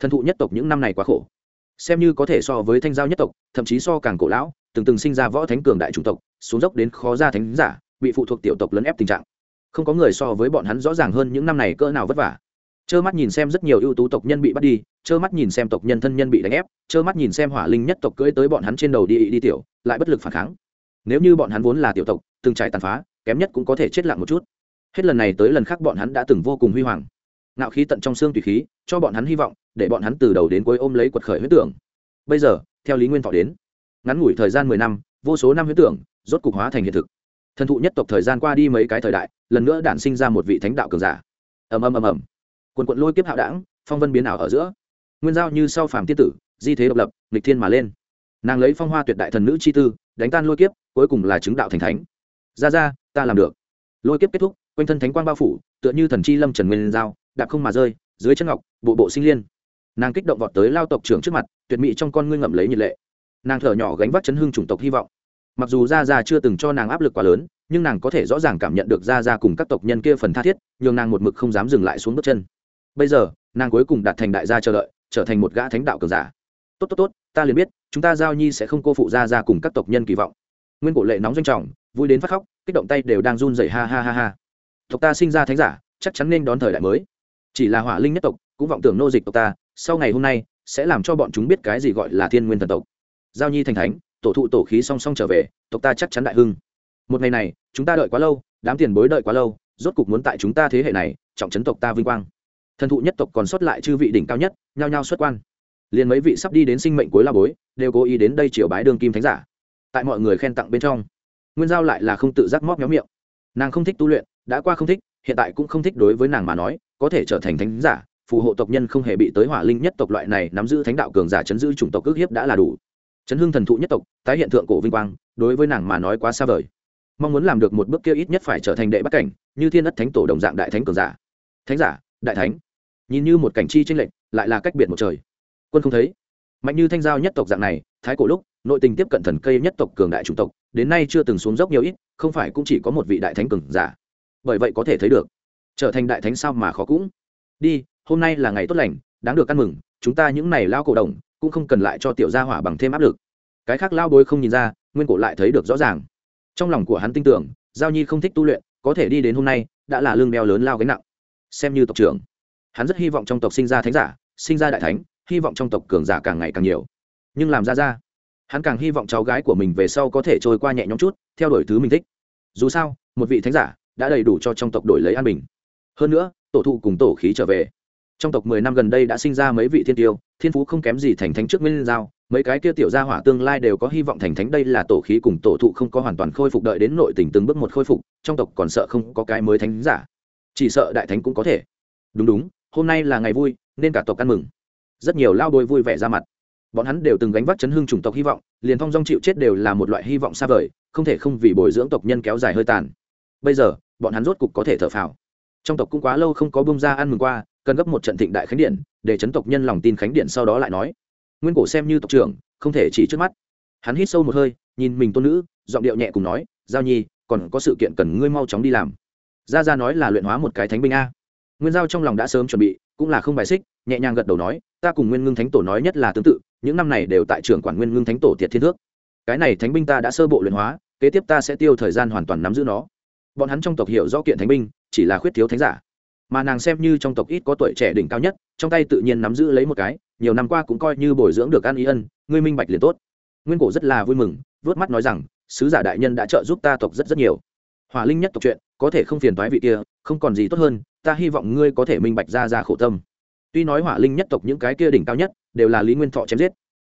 thần thụ nhất tộc những năm này quá khổ. Xem như có thể so với thanh giao nhất tộc, thậm chí so càng cổ lão, từng từng sinh ra võ thánh cường đại chủng tộc, xuống dốc đến khó ra thánh giả, bị phụ thuộc tiểu tộc lấn ép tình trạng. Không có người so với bọn hắn rõ ràng hơn những năm này cỡ nào vất vả. Trơ mắt nhìn xem rất nhiều ưu tú tộc nhân bị bắt đi, trơ mắt nhìn xem tộc nhân thân nhân bị đánh ép, trơ mắt nhìn xem hỏa linh nhất tộc cưỡi tới bọn hắn trên đầu đi đi tiểu, lại bất lực phản kháng. Nếu như bọn hắn vốn là tiểu tộc, từng trải tàn phá, kém nhất cũng có thể chết lặng một chút. Hết lần này tới lần khác bọn hắn đã từng vô cùng huy hoàng ngạo khí tận trong xương tùy khí, cho bọn hắn hy vọng, để bọn hắn từ đầu đến cuối ôm lấy quật khởi huyết tưởng. Bây giờ, theo lý nguyên thọ đến, ngắn ngủi thời gian mười năm, vô số năm huyết tưởng, rốt cục hóa thành hiện thực. Thần thụ nhất tộc thời gian qua đi mấy cái thời đại, lần nữa đản sinh ra một vị thánh đạo cường giả. Ầm ầm ầm ầm. Quần quận lôi kiếp hạo đảng, phong vân biến ảo ở giữa. Nguyên giao như sau phàm tiên tử, di thế độc lập, nghịch thiên mà lên. Nàng lấy phong hoa tuyệt đại thần nữ chi tư, đánh tan lôi kiếp, cuối cùng là chứng đạo thành thánh. Ra ra, ta làm được. Lôi kiếp kết thúc, quanh thân thánh quang bao phủ, tựa như thần chi lâm trần nguyên giao đạp không mà rơi, dưới chân ngọc, bộ bộ sinh liên. Nàng kích động vọt tới lao tộc trưởng trước mặt, tuyệt mỹ trong con ngươi ngậm lấy nhiệt lệ. Nàng thở nhỏ gánh vác chấn hương chủng tộc hy vọng. Mặc dù ra ra chưa từng cho nàng áp lực quá lớn, nhưng nàng có thể rõ ràng cảm nhận được ra ra cùng các tộc nhân kia phần tha thiết, nhường nàng một mực không dám dừng lại xuống bước chân. Bây giờ, nàng cuối cùng đạt thành đại gia chờ đợi, trở thành một gã thánh đạo cường giả. Tốt tốt tốt, ta liền biết, chúng ta giao nhi sẽ không cô phụ ra ra cùng các tộc nhân kỳ vọng. Nguyên cổ lệ nóng doanh trọng, vui đến phát khóc, kích động tay đều đang run dậy ha ha ha ha. Tộc ta sinh ra thánh giả, chắc chắn nên đón thời đại mới chỉ là hỏa linh nhất tộc, cũng vọng tưởng nô dịch tộc ta, sau ngày hôm nay, sẽ làm cho bọn chúng biết cái gì gọi là thiên nguyên thần tộc. Giao nhi thành thánh, tổ thụ tổ khí song song trở về, tộc ta chắc chắn đại hưng. Một ngày này, chúng ta đợi quá lâu, đám tiền bối đợi quá lâu, rốt cục muốn tại chúng ta thế hệ này, trọng chấn tộc ta vinh quang. Thần thụ nhất tộc còn sót lại chư vị đỉnh cao nhất, nhao nhao xuất quan. Liền mấy vị sắp đi đến sinh mệnh cuối la bối, đều cố ý đến đây triều bái đương kim thánh giả. Tại mọi người khen tặng bên trong, nguyên giao lại là không tự giác móc méo miệng. Nàng không thích tu luyện, đã qua không thích hiện tại cũng không thích đối với nàng mà nói, có thể trở thành thánh giả, phù hộ tộc nhân không hề bị tới hỏa linh nhất tộc loại này nắm giữ thánh đạo cường giả chấn giữ chủng tộc ước hiếp đã là đủ. Chấn hưng thần thụ nhất tộc, tái hiện thượng cổ vinh quang, đối với nàng mà nói quá xa vời. Mong muốn làm được một bước kia ít nhất phải trở thành đệ bắt cảnh, như thiên ất thánh tổ đồng dạng đại thánh cường giả. Thánh giả, đại thánh. Nhìn như một cảnh chi tranh lệch, lại là cách biệt một trời. Quân không thấy. Mạnh như thanh giao nhất tộc dạng này, thái cổ lúc, nội tình tiếp cận thần cây nhất tộc cường đại chủng tộc, đến nay chưa từng xuống dốc nhiều ít, không phải cũng chỉ có một vị đại thánh cường giả bởi vậy có thể thấy được. Trở thành đại thánh sao mà khó cũng. Đi, hôm nay là ngày tốt lành, đáng được ăn mừng, chúng ta những này lao cổ đồng cũng không cần lại cho tiểu gia hỏa bằng thêm áp lực. Cái khác lao bối không nhìn ra, nguyên cổ lại thấy được rõ ràng. Trong lòng của hắn tin tưởng, giao nhi không thích tu luyện, có thể đi đến hôm nay, đã là lương đeo lớn lao gánh nặng. Xem như tộc trưởng, hắn rất hy vọng trong tộc sinh ra thánh giả, sinh ra đại thánh, hy vọng trong tộc cường giả càng ngày càng nhiều. Nhưng làm ra ra, hắn càng hy vọng cháu gái của mình về sau có thể trôi qua nhẹ nhõm chút, theo đuổi thứ mình thích. Dù sao, một vị thánh giả đã đầy đủ cho trong tộc đổi lấy an bình. Hơn nữa, tổ thụ cùng tổ khí trở về. Trong tộc mười năm gần đây đã sinh ra mấy vị thiên tiêu, thiên phú không kém gì thành thánh trước nguyên giao. Mấy cái kia tiểu gia hỏa tương lai đều có hy vọng thành thánh, đây là tổ khí cùng tổ thụ không có hoàn toàn khôi phục đợi đến nội tình từng bước một khôi phục, trong tộc còn sợ không có cái mới thánh giả. Chỉ sợ đại thánh cũng có thể. Đúng đúng, hôm nay là ngày vui, nên cả tộc ăn mừng. Rất nhiều lao đôi vui vẻ ra mặt. Bọn hắn đều từng gánh vác chấn hưng chủng tộc hy vọng, liền thong dong chịu chết đều là một loại hy vọng xa vời, không thể không vì bồi dưỡng tộc nhân kéo dài hơi tàn. Bây giờ bọn hắn rốt cục có thể thở phào. Trong tộc cũng quá lâu không có bông ra ăn mừng qua, cần gấp một trận thịnh đại khánh điện, để chấn tộc nhân lòng tin khánh điện sau đó lại nói. Nguyên cổ xem như tộc trưởng, không thể chỉ trước mắt. Hắn hít sâu một hơi, nhìn mình tôn nữ, giọng điệu nhẹ cùng nói, giao nhi, còn có sự kiện cần ngươi mau chóng đi làm. Gia gia nói là luyện hóa một cái thánh binh a. Nguyên giao trong lòng đã sớm chuẩn bị, cũng là không bài xích, nhẹ nhàng gật đầu nói, ta cùng nguyên ngưng thánh tổ nói nhất là tương tự, những năm này đều tại trưởng quản nguyên ngưng thánh tổ tiệt thiên thước. Cái này thánh binh ta đã sơ bộ luyện hóa, kế tiếp ta sẽ tiêu thời gian hoàn toàn nắm giữ nó bọn hắn trong tộc hiểu rõ kiện thánh binh, chỉ là khuyết thiếu thánh giả. Mà nàng xem như trong tộc ít có tuổi trẻ đỉnh cao nhất, trong tay tự nhiên nắm giữ lấy một cái, nhiều năm qua cũng coi như bồi dưỡng được an ý ân, ngươi minh bạch liền tốt. Nguyên cổ rất là vui mừng, vớt mắt nói rằng, sứ giả đại nhân đã trợ giúp ta tộc rất rất nhiều. Hỏa linh nhất tộc chuyện, có thể không phiền thoái vị kia, không còn gì tốt hơn, ta hy vọng ngươi có thể minh bạch ra ra khổ tâm. Tuy nói hỏa linh nhất tộc những cái kia đỉnh cao nhất, đều là lý nguyên thọ chém giết,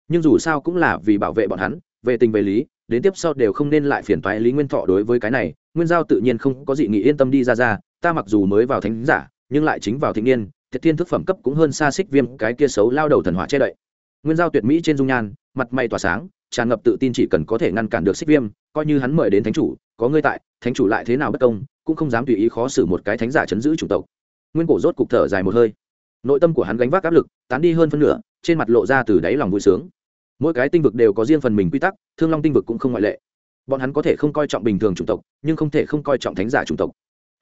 nhưng dù sao cũng là vì bảo vệ bọn hắn, về tình về lý đến tiếp sau đều không nên lại phiền toái lý nguyên thọ đối với cái này, nguyên giao tự nhiên không có gì nghĩ yên tâm đi ra ra, ta mặc dù mới vào thánh giả, nhưng lại chính vào thịnh niên, thiệt thiên thức phẩm cấp cũng hơn xa xích viêm, cái kia xấu lao đầu thần hỏa che đậy. Nguyên giao tuyệt mỹ trên dung nhan, mặt mày tỏa sáng, tràn ngập tự tin chỉ cần có thể ngăn cản được xích viêm, coi như hắn mời đến thánh chủ, có ngươi tại, thánh chủ lại thế nào bất công, cũng không dám tùy ý khó xử một cái thánh giả chấn giữ chủ tộc. Nguyên cổ rốt cục thở dài một hơi. Nội tâm của hắn gánh vác áp lực, tán đi hơn phân nửa, trên mặt lộ ra từ đáy lòng vui sướng mỗi cái tinh vực đều có riêng phần mình quy tắc, thương long tinh vực cũng không ngoại lệ. Bọn hắn có thể không coi trọng bình thường chủng tộc, nhưng không thể không coi trọng thánh giả chủng tộc.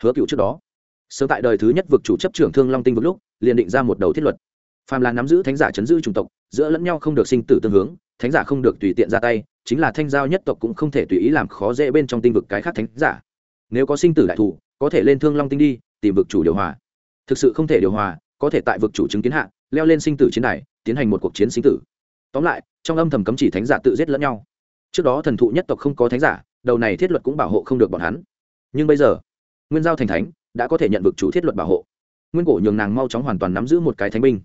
Hứa cựu trước đó, sớm tại đời thứ nhất vực chủ chấp trưởng thương long tinh vực lúc, liền định ra một đầu thiết luật. Phàm là nắm giữ thánh giả chấn giữ chủng tộc, giữa lẫn nhau không được sinh tử tương hướng, thánh giả không được tùy tiện ra tay, chính là thanh giao nhất tộc cũng không thể tùy ý làm khó dễ bên trong tinh vực cái khác thánh giả. Nếu có sinh tử đại thủ có thể lên thương long tinh đi, tìm vực chủ điều hòa. Thực sự không thể điều hòa, có thể tại vực chủ chứng kiến hạ, leo lên sinh tử chiến đài, tiến hành một cuộc chiến sinh tử. Tóm lại trong âm thầm cấm chỉ thánh giả tự giết lẫn nhau. Trước đó thần thụ nhất tộc không có thánh giả, đầu này thiết luật cũng bảo hộ không được bọn hắn. Nhưng bây giờ, nguyên giao thành thánh đã có thể nhận vực chủ thiết luật bảo hộ. Nguyên cổ nhường nàng mau chóng hoàn toàn nắm giữ một cái thánh binh.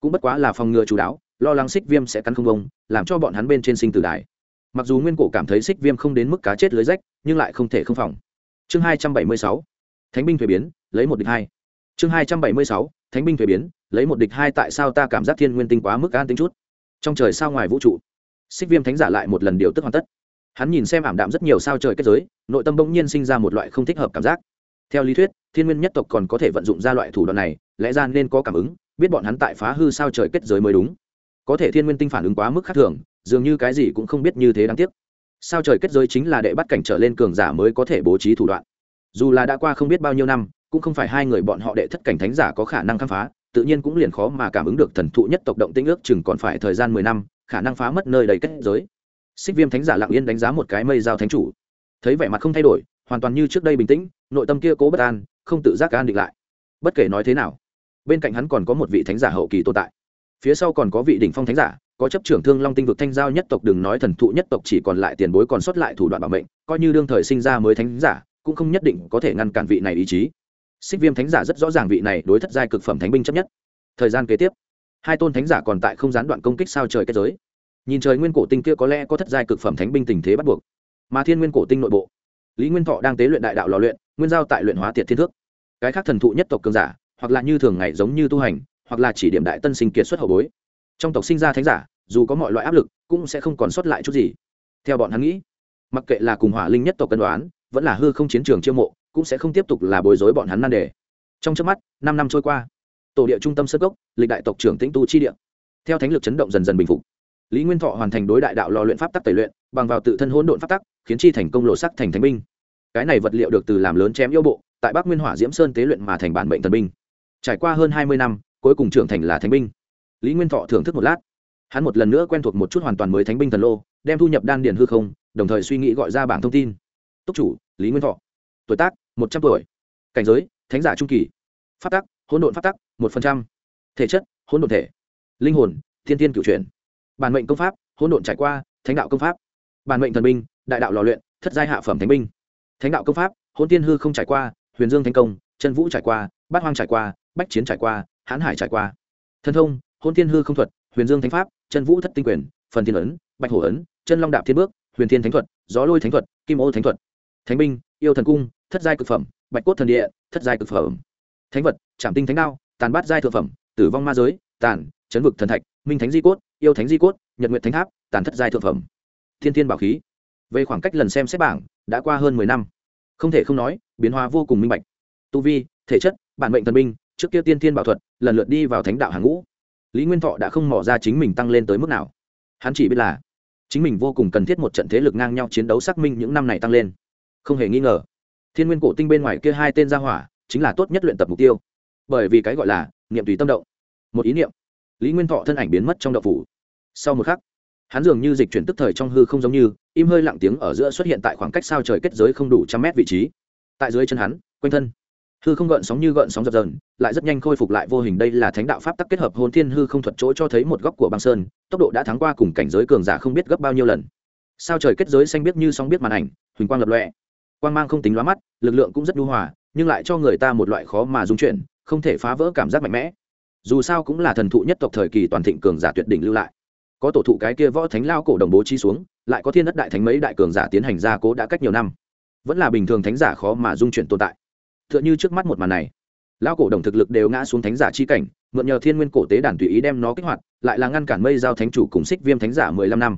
Cũng bất quá là phòng ngừa chú đáo lo lắng xích viêm sẽ cắn không bông làm cho bọn hắn bên trên sinh tử đài mặc dù nguyên cổ cảm thấy xích viêm không đến mức cá chết lưới rách, nhưng lại không thể không phòng. Chương hai trăm bảy mươi sáu, thánh binh thuế biến, lấy một địch hai. Chương hai trăm bảy mươi sáu, thánh binh thuế biến, lấy một địch hai tại sao ta cảm giác thiên nguyên tinh quá mức an tính chút? Trong trời sao ngoài vũ trụ? Xích viêm thánh giả lại một lần điều tức hoàn tất. Hắn nhìn xem ảm đạm rất nhiều sao trời kết giới, nội tâm bỗng nhiên sinh ra một loại không thích hợp cảm giác. Theo lý thuyết, thiên nguyên nhất tộc còn có thể vận dụng ra loại thủ đoạn này, lẽ ra nên có cảm ứng, biết bọn hắn tại phá hư sao trời kết giới mới đúng. Có thể thiên nguyên tinh phản ứng quá mức khác thường, dường như cái gì cũng không biết như thế đáng tiếc. Sao trời kết giới chính là đệ bắt cảnh trở lên cường giả mới có thể bố trí thủ đoạn. Dù là đã qua không biết bao nhiêu năm, cũng không phải hai người bọn họ đệ thất cảnh thánh giả có khả năng khám phá tự nhiên cũng liền khó mà cảm ứng được thần thụ nhất tộc động tĩnh ước chừng còn phải thời gian mười năm, khả năng phá mất nơi đầy kết giới. Xích viêm thánh giả lặng yên đánh giá một cái mây giao thánh chủ. Thấy vẻ mặt không thay đổi, hoàn toàn như trước đây bình tĩnh, nội tâm kia cố bất an, không tự giác an định lại. Bất kể nói thế nào, bên cạnh hắn còn có một vị thánh giả hậu kỳ tồn tại. Phía sau còn có vị đỉnh phong thánh giả, có chấp trưởng thương long tinh vực thanh giao nhất tộc, đừng nói thần thụ nhất tộc chỉ còn lại tiền bối còn sót lại thủ đoạn bảo mệnh, coi như đương thời sinh ra mới thánh giả, cũng không nhất định có thể ngăn cản vị này ý chí xích viêm thánh giả rất rõ ràng vị này đối thất giai cực phẩm thánh binh chấp nhất. Thời gian kế tiếp, hai tôn thánh giả còn tại không gián đoạn công kích sao trời kết giới. Nhìn trời nguyên cổ tinh kia có lẽ có thất giai cực phẩm thánh binh tình thế bắt buộc. Mà thiên nguyên cổ tinh nội bộ, lý nguyên thọ đang tế luyện đại đạo lò luyện, nguyên giao tại luyện hóa tiệt thiên thước. Cái khác thần thụ nhất tộc cường giả, hoặc là như thường ngày giống như tu hành, hoặc là chỉ điểm đại tân sinh kiệt xuất hậu bối. Trong tộc sinh ra thánh giả, dù có mọi loại áp lực, cũng sẽ không còn sót lại chút gì. Theo bọn hắn nghĩ, mặc kệ là cùng hỏa linh nhất tộc cân đoán, vẫn là hư không chiến trường chiêu mộ cũng sẽ không tiếp tục là bối rối bọn hắn nan đề. Trong trước mắt, năm năm trôi qua, tổ địa trung tâm sơ gốc lịch đại tộc trưởng tĩnh tu chi địa, theo thánh lực chấn động dần dần bình phục. Lý nguyên thọ hoàn thành đối đại đạo lò luyện pháp tắc tẩy luyện, bằng vào tự thân hỗn độn pháp tắc, khiến chi thành công lộ sắc thành thánh binh. Cái này vật liệu được từ làm lớn chém yêu bộ, tại bắc nguyên hỏa diễm sơn tế luyện mà thành bản mệnh thần binh. Trải qua hơn hai mươi năm, cuối cùng trưởng thành là thánh binh. Lý nguyên thọ thưởng thức một lát. Hắn một lần nữa quen thuộc một chút hoàn toàn mới thánh binh thần lô, đem thu nhập đan điền hư không, đồng thời suy nghĩ gọi ra bảng thông tin. Túc chủ, lý nguyên thọ tuổi tác, một trăm tuổi. Cảnh giới, thánh giả trung kỳ. Phát tắc, hỗn độn phát tắc, một phần trăm. Thể chất, hỗn độn thể. Linh hồn, thiên tiên cựu truyền. Bản mệnh công pháp, hỗn độn trải qua, thánh đạo công pháp. Bản mệnh thần binh, đại đạo lò luyện, thất giai hạ phẩm thánh binh. Thánh đạo công pháp, hỗn tiên hư không trải qua, huyền dương thành công, chân vũ trải qua, bát hoang trải qua, bách chiến trải qua, hãn hải trải qua. Thân thông hôn thiên hư không thuật, huyền dương thánh pháp, chân vũ thất tinh quyền, phần thiên ấn, bạch hổ ấn, chân long đạp thiên bước, huyền thiên thánh thuật, gió lôi thánh thuật, kim ô thánh thuật. Thánh binh, yêu thần cung thất giai cực phẩm, bạch cốt thần địa, thất giai cực phẩm. Thánh vật, trảm tinh thánh đao, tàn bát giai thượng phẩm, tử vong ma giới, tàn, chấn vực thần thạch, minh thánh di cốt, yêu thánh di cốt, nhật nguyện thánh tháp, tàn thất giai thượng phẩm. Thiên thiên bảo khí. Về khoảng cách lần xem xét bảng, đã qua hơn mười năm. Không thể không nói, biến hóa vô cùng minh bạch. Tu vi, thể chất, bản mệnh thần binh, trước kia tiên thiên bảo thuật, lần lượt đi vào thánh đạo hàng ngũ. Lý nguyên thọ đã không mỏ ra chính mình tăng lên tới mức nào. Hắn chỉ biết là, chính mình vô cùng cần thiết một trận thế lực ngang nhau chiến đấu xác minh những năm này tăng lên. Không hề nghi ngờ thiên nguyên cổ tinh bên ngoài kia hai tên gia hỏa, chính là tốt nhất luyện tập mục tiêu. Bởi vì cái gọi là niệm tùy tâm động. Một ý niệm. Lý nguyên thọ thân ảnh biến mất trong đậu phủ. Sau một khắc, hắn dường như dịch chuyển tức thời trong hư không giống như, im hơi lặng tiếng ở giữa xuất hiện tại khoảng cách sao trời kết giới không đủ trăm mét vị trí. Tại dưới chân hắn, quanh thân, hư không gợn sóng như gợn sóng dập dần lại rất nhanh khôi phục lại vô hình đây là thánh đạo pháp tắc kết hợp hôn thiên hư không thuật chỗ cho thấy một góc của băng sơn, tốc độ đã thắng qua cùng cảnh giới cường giả không biết gấp bao nhiêu lần. Sao trời kết giới xanh biết như sóng biết màn ảnh, huỳnh quang lập lọe quang mang không tính lóa mắt, lực lượng cũng rất nhu hòa, nhưng lại cho người ta một loại khó mà dung chuyển, không thể phá vỡ cảm giác mạnh mẽ. Dù sao cũng là thần thụ nhất tộc thời kỳ toàn thịnh cường giả tuyệt đỉnh lưu lại. Có tổ thụ cái kia võ thánh lao cổ đồng bố chi xuống, lại có thiên đất đại thánh mấy đại cường giả tiến hành gia cố đã cách nhiều năm. Vẫn là bình thường thánh giả khó mà dung chuyển tồn tại. T h ư ợ n h ư trước mắt một màn này, lao cổ đồng thực lực đều ngã xuống thánh giả chi cảnh, mượn nhờ thiên nguyên cổ tế đàn tùy ý đem nó kích hoạt, lại là ngăn cản mây giao thánh chủ cùng xích viêm thánh giả mười lăm năm.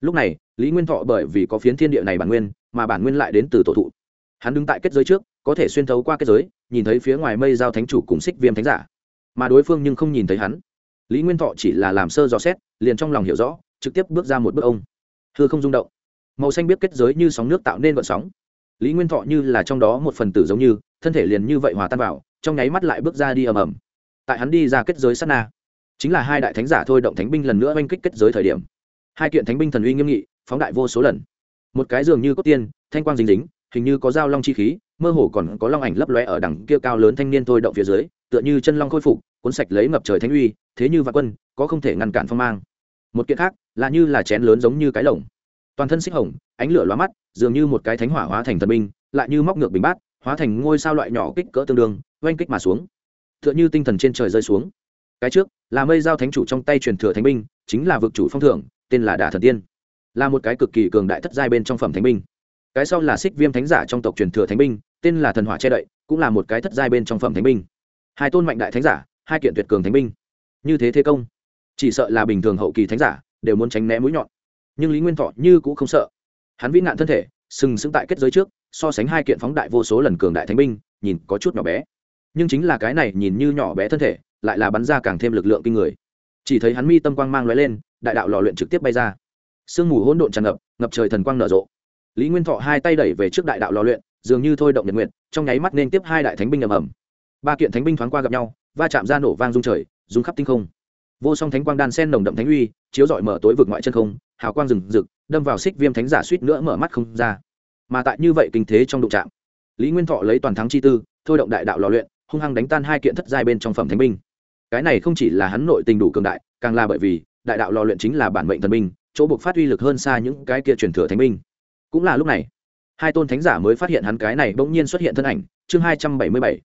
Lúc này, lý nguyên thọ bởi vì có phiến thiên địa này bản nguyên mà bản nguyên lại đến từ tổ thụ. Hắn đứng tại kết giới trước, có thể xuyên thấu qua kết giới, nhìn thấy phía ngoài mây giao thánh chủ cùng xích viêm thánh giả. Mà đối phương nhưng không nhìn thấy hắn. Lý nguyên thọ chỉ là làm sơ dò xét, liền trong lòng hiểu rõ, trực tiếp bước ra một bước ông. Thưa không rung động. Màu xanh biết kết giới như sóng nước tạo nên vận sóng. Lý nguyên thọ như là trong đó một phần tử giống như, thân thể liền như vậy hòa tan vào, trong nháy mắt lại bước ra đi ầm ầm. Tại hắn đi ra kết giới sát na, chính là hai đại thánh giả thôi động thánh binh lần nữa oanh kích kết giới thời điểm. Hai kiện thánh binh thần uy nghiêm nghị, phóng đại vô số lần một cái dường như cốt tiên, thanh quang dính dính, hình như có dao long chi khí, mơ hồ còn có long ảnh lấp lóe ở đằng kia cao lớn thanh niên thôi động phía dưới, tựa như chân long khôi phục, cuốn sạch lấy ngập trời thánh uy, thế như vạn quân, có không thể ngăn cản phong mang. Một kiện khác, là như là chén lớn giống như cái lồng. Toàn thân xích hồng, ánh lửa lóa mắt, dường như một cái thánh hỏa hóa thành thần binh, lại như móc ngược bình bát, hóa thành ngôi sao loại nhỏ kích cỡ tương đương, oanh kích mà xuống. Tựa như tinh thần trên trời rơi xuống. Cái trước, là mây giao thánh chủ trong tay truyền thừa thánh binh, chính là vực chủ phong thưởng tên là đà thần tiên là một cái cực kỳ cường đại thất giai bên trong phẩm thánh binh. Cái sau là xích viêm thánh giả trong tộc truyền thừa thánh binh, tên là thần hỏa che đậy, cũng là một cái thất giai bên trong phẩm thánh binh. Hai tôn mạnh đại thánh giả, hai kiện tuyệt cường thánh binh. Như thế thế công, chỉ sợ là bình thường hậu kỳ thánh giả, đều muốn tránh né mũi nhọn. Nhưng lý nguyên thọ như cũng không sợ. Hắn vĩ nạn thân thể, sừng sững tại kết giới trước, so sánh hai kiện phóng đại vô số lần cường đại thánh binh, nhìn có chút nhỏ bé. Nhưng chính là cái này nhìn như nhỏ bé thân thể, lại là bắn ra càng thêm lực lượng kinh người. Chỉ thấy hắn mi tâm quang mang l lên, đại đạo lò luyện trực tiếp bay ra sương mù hỗn độn tràn ngập ngập trời thần quang nở rộ. Lý nguyên thọ hai tay đẩy về trước đại đạo lò luyện, dường như thôi động nhật nguyện trong nháy mắt nên tiếp hai đại thánh binh ầm ầm. Ba kiện thánh binh thoáng qua gặp nhau, va chạm ra nổ vang rung trời, rung khắp tinh không. Vô song thánh quang đan sen nồng đậm thánh uy, chiếu rọi mở tối vực ngoại chân không, hào quang rừng rực, đâm vào xích viêm thánh giả suýt nữa mở mắt không ra. Mà tại như vậy kinh thế trong đụng trạm lý nguyên thọ lấy toàn thắng chi tư, thôi động đại đạo lò luyện, hung hăng đánh tan hai kiện thất giai bên trong phẩm thánh binh. Cái này không chỉ là hắn nội tình đủ cường đại, càng là bởi vì đại đạo lò luyện chính là bản mệnh thần binh chỗ buộc phát uy lực hơn xa những cái kia truyền thừa thánh binh. Cũng là lúc này, hai tôn thánh giả mới phát hiện hắn cái này bỗng nhiên xuất hiện thân ảnh, chương hai trăm bảy mươi bảy.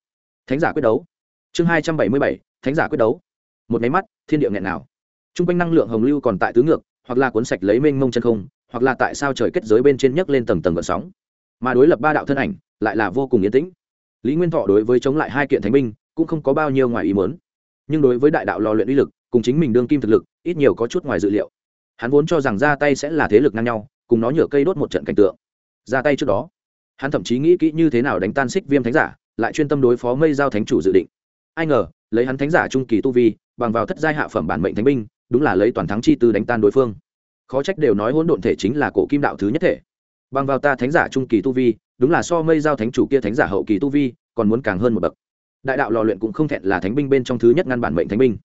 Thánh giả quyết đấu. Chương hai trăm bảy mươi bảy, thánh giả quyết đấu. Một máy mắt, thiên địa nghẹn nào t r u n g quanh năng lượng hồng lưu còn tại tứ ngược, hoặc là cuốn sạch lấy mênh mông chân không, hoặc là tại sao trời kết giới bên trên nhấc lên tầng tầng gợn sóng. Mà đối lập ba đạo thân ảnh, lại là vô cùng yên tĩnh. Lý nguyên thọ đối với chống lại hai kiện thánh binh, cũng không có bao nhiêu ngoài ý mớn nhưng đối với đại đạo lò luyện uy lực, cùng chính mình đương kim thực lực, ít nhiều có chút ngoài dự liệu hắn vốn cho rằng ra tay sẽ là thế lực ngang nhau, cùng nó nhựa cây đốt một trận cảnh tượng. Ra tay trước đó, hắn thậm chí nghĩ kỹ như thế nào đánh tan xích viêm thánh giả, lại chuyên tâm đối phó mây giao thánh chủ dự định. Ai ngờ, lấy hắn thánh giả trung kỳ tu vi, bằng vào thất giai hạ phẩm bản mệnh thánh binh, đúng là lấy toàn thắng chi tư đánh tan đối phương. Khó trách đều nói hỗn độn thể chính là cổ kim đạo thứ nhất thể. Bằng vào ta thánh giả trung kỳ tu vi, đúng là so mây giao thánh chủ kia thánh giả hậu kỳ tu vi, còn muốn càng hơn một bậc. Đại đạo lò luyện cũng không thẹn là thánh binh bên trong thứ nhất ngăn bản mệnh thánh binh.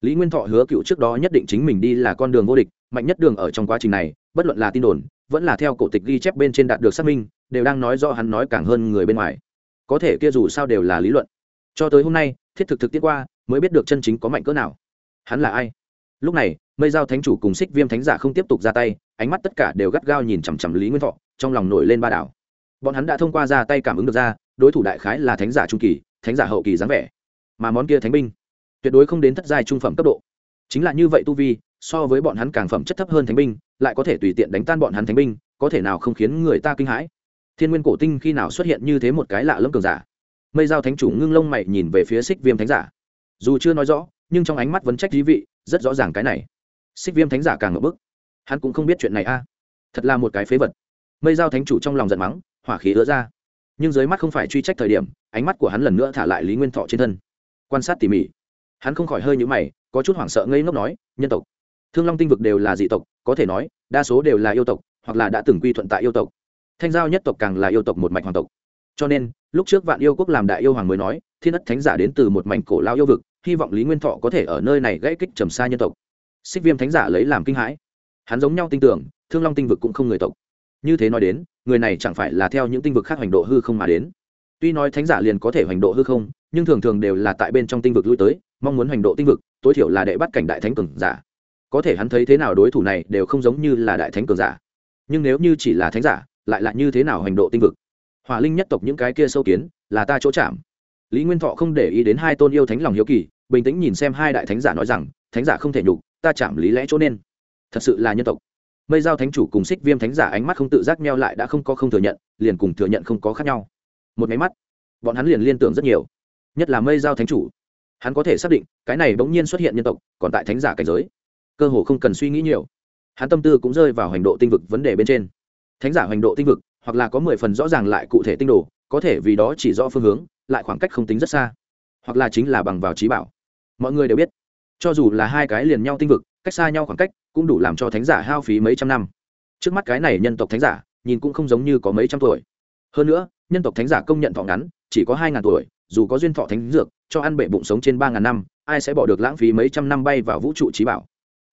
Lý nguyên thọ hứa cựu trước đó nhất định chính mình đi là con đường vô địch mạnh nhất đường ở trong quá trình này, bất luận là tin đồn, vẫn là theo cổ tịch ghi chép bên trên đạt được xác minh, đều đang nói do hắn nói càng hơn người bên ngoài. Có thể kia dù sao đều là lý luận. Cho tới hôm nay, thiết thực thực tiết qua, mới biết được chân chính có mạnh cỡ nào. Hắn là ai? Lúc này, mây giao thánh chủ cùng xích viêm thánh giả không tiếp tục ra tay, ánh mắt tất cả đều gắt gao nhìn chằm chằm lý nguyên thọ, trong lòng nổi lên ba đảo. Bọn hắn đã thông qua ra tay cảm ứng được ra, đối thủ đại khái là thánh giả trung kỳ, thánh giả hậu kỳ dáng vẻ. Mà món kia thánh binh, tuyệt đối không đến thất giai trung phẩm cấp độ. Chính là như vậy tu vi so với bọn hắn càng phẩm chất thấp hơn thánh binh, lại có thể tùy tiện đánh tan bọn hắn thánh binh, có thể nào không khiến người ta kinh hãi? Thiên nguyên cổ tinh khi nào xuất hiện như thế một cái lạ lẫm cường giả? Mây giao thánh chủ ngưng lông mày nhìn về phía xích viêm thánh giả. Dù chưa nói rõ, nhưng trong ánh mắt vấn trách dí vị, rất rõ ràng cái này. Xích viêm thánh giả càng ngập bức. Hắn cũng không biết chuyện này a. Thật là một cái phế vật. Mây giao thánh chủ trong lòng giận mắng, hỏa khí ứa ra. Nhưng dưới mắt không phải truy trách thời điểm, ánh mắt của hắn lần nữa thả lại lý nguyên thọ trên thân. Quan sát tỉ mỉ. Hắn không khỏi hơi nhũ mày, có chút hoảng sợ ngây ngốc nói, nhân tộc thương long tinh vực đều là dị tộc, có thể nói, đa số đều là yêu tộc, hoặc là đã từng quy thuận tại yêu tộc. Thanh giao nhất tộc càng là yêu tộc một mạch hoàng tộc. Cho nên, lúc trước vạn yêu quốc làm đại yêu hoàng mới nói, thiên đất thánh giả đến từ một mảnh cổ lao yêu vực, hy vọng lý nguyên thọ có thể ở nơi này gãy kích trầm xa nhân tộc. Xích viêm thánh giả lấy làm kinh hãi. Hắn giống nhau tin tưởng, thương long tinh vực cũng không người tộc. Như thế nói đến, người này chẳng phải là theo những tinh vực khác hoành độ hư không mà đến. Tuy nói thánh giả liền có thể hoành độ hư không, nhưng thường thường đều là tại bên trong tinh vực lui tới, mong muốn hoành độ tinh vực, tối thiểu là đệ bắt cảnh đại thánh cường giả có thể hắn thấy thế nào đối thủ này đều không giống như là đại thánh cường giả. Nhưng nếu như chỉ là thánh giả, lại là như thế nào hành độ tinh vực? Hỏa linh nhất tộc những cái kia sâu kiến, là ta chỗ chạm. Lý nguyên thọ không để ý đến hai tôn yêu thánh lòng hiếu kỳ, bình tĩnh nhìn xem hai đại thánh giả nói rằng, thánh giả không thể nhục, ta chạm lý lẽ chỗ nên. Thật sự là nhân tộc. Mây giao thánh chủ cùng xích viêm thánh giả ánh mắt không tự giác meo lại đã không có không thừa nhận, liền cùng thừa nhận không có khác nhau. Một máy mắt, bọn hắn liền liên tưởng rất nhiều. Nhất là mây giao thánh chủ. Hắn có thể xác định, cái này bỗng nhiên xuất hiện nhân tộc, còn tại thánh giả cảnh giới cơ hồ không cần suy nghĩ nhiều. Hắn tâm tư cũng rơi vào hành độ tinh vực vấn đề bên trên. Thánh giả hành độ tinh vực, hoặc là có mười phần rõ ràng lại cụ thể tinh đồ, có thể vì đó chỉ rõ phương hướng, lại khoảng cách không tính rất xa. Hoặc là chính là bằng vào trí bảo. Mọi người đều biết, cho dù là hai cái liền nhau tinh vực, cách xa nhau khoảng cách, cũng đủ làm cho thánh giả hao phí mấy trăm năm. Trước mắt cái này nhân tộc thánh giả, nhìn cũng không giống như có mấy trăm tuổi. Hơn nữa, nhân tộc thánh giả công nhận thọ ngắn, chỉ có hai ngàn tuổi, dù có duyên thọ thánh dược, cho ăn bệ bụng sống trên ba ngàn năm, ai sẽ bỏ được lãng phí mấy trăm năm bay vào vũ trụ trí bảo?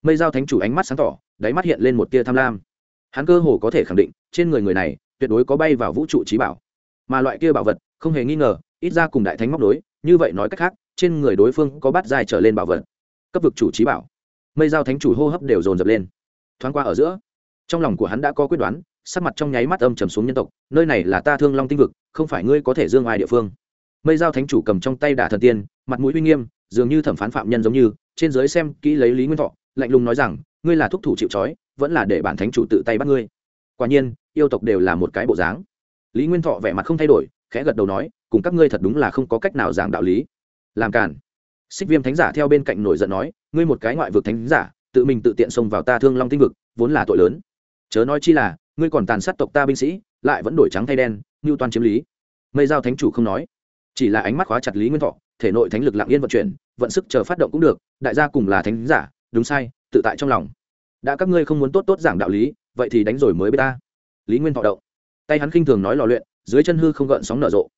Mây giao thánh chủ ánh mắt sáng tỏ, đáy mắt hiện lên một tia tham lam. Hắn cơ hồ có thể khẳng định, trên người người này, tuyệt đối có bay vào vũ trụ trí bảo. Mà loại kia bảo vật, không hề nghi ngờ, ít ra cùng đại thánh móc đối như vậy nói cách khác, trên người đối phương có bắt dài trở lên bảo vật. Cấp vực chủ trí bảo. Mây giao thánh chủ hô hấp đều dồn dập lên. Thoáng qua ở giữa, trong lòng của hắn đã có quyết đoán, sắc mặt trong nháy mắt âm trầm xuống nhân tộc, nơi này là ta thương long tinh vực, không phải ngươi có thể dương ai địa phương. Mây giao thánh chủ cầm trong tay đả thần tiên, mặt mũi uy nghiêm, dường như thẩm phán phạm nhân giống như, trên dưới xem kỹ lấy lý nguyên thọ lạnh lùng nói rằng, ngươi là thúc thủ chịu trói, vẫn là để bản thánh chủ tự tay bắt ngươi. Quả nhiên, yêu tộc đều là một cái bộ dáng. Lý nguyên thọ vẻ mặt không thay đổi, khẽ gật đầu nói, cùng các ngươi thật đúng là không có cách nào giảng đạo lý. Làm cản xích viêm thánh giả theo bên cạnh nổi giận nói, ngươi một cái ngoại vực thánh giả, tự mình tự tiện xông vào ta thương long tinh vực, vốn là tội lớn. Chớ nói chi là, ngươi còn tàn sát tộc ta binh sĩ, lại vẫn đổi trắng thay đen, như toàn chiếm lý. Mây giao thánh chủ không nói. Chỉ là ánh mắt khóa chặt lý nguyên thọ, thể nội thánh lực lặng yên vận chuyển, vận sức chờ phát động cũng được, đại gia cùng là thánh giả đúng sai, tự tại trong lòng. Đã các ngươi không muốn tốt tốt giảng đạo lý, vậy thì đánh rồi mới bê ta. Lý nguyên thọ động. Tay hắn khinh thường nói lò luyện, dưới chân hư không gợn sóng nở rộ.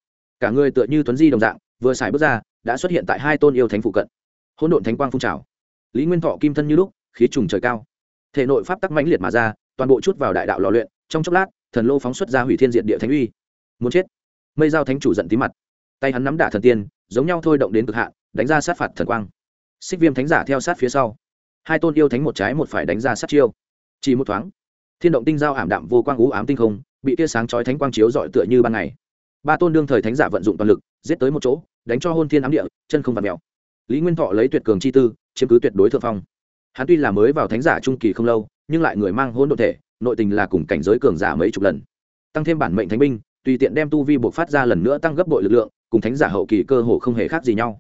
Cả người tựa như tuấn di đồng dạng, vừa xài bước ra, đã xuất hiện tại hai tôn yêu thánh phụ cận. Hỗn độn thánh quang phun trào. Lý nguyên thọ kim thân như lúc, khí trùng trời cao. Thể nội pháp tắc mãnh liệt mà ra, toàn bộ chút vào đại đạo lò luyện, trong chốc lát, thần lô phóng xuất ra hủy thiên diện địa thánh uy. Muốn chết. Mây giao thánh chủ giận tí mặt. Tay hắn nắm đả thần tiên, giống nhau thôi động đến cực hạn, đánh ra sát phạt thần quang. Xích viêm thánh giả theo sát phía sau hai tôn yêu thánh một trái một phải đánh ra sát chiêu. Chỉ một thoáng, thiên động tinh giao ảm đạm vô quang ú ám tinh không, bị tia sáng chói thánh quang chiếu dọi tựa như ban ngày. Ba tôn đương thời thánh giả vận dụng toàn lực, giết tới một chỗ, đánh cho hôn thiên ám địa, chân không vặt mèo. Lý nguyên thọ lấy tuyệt cường chi tư, chiếm cứ tuyệt đối thượng phong. Hắn tuy là mới vào thánh giả trung kỳ không lâu, nhưng lại người mang hôn đ ộ thể, nội tình là cùng cảnh giới cường giả mấy chục lần. Tăng thêm bản mệnh thánh binh, tùy tiện đem tu vi buộc phát ra lần nữa tăng gấp bội lực lượng, cùng thánh giả hậu kỳ cơ hồ không hề khác gì nhau.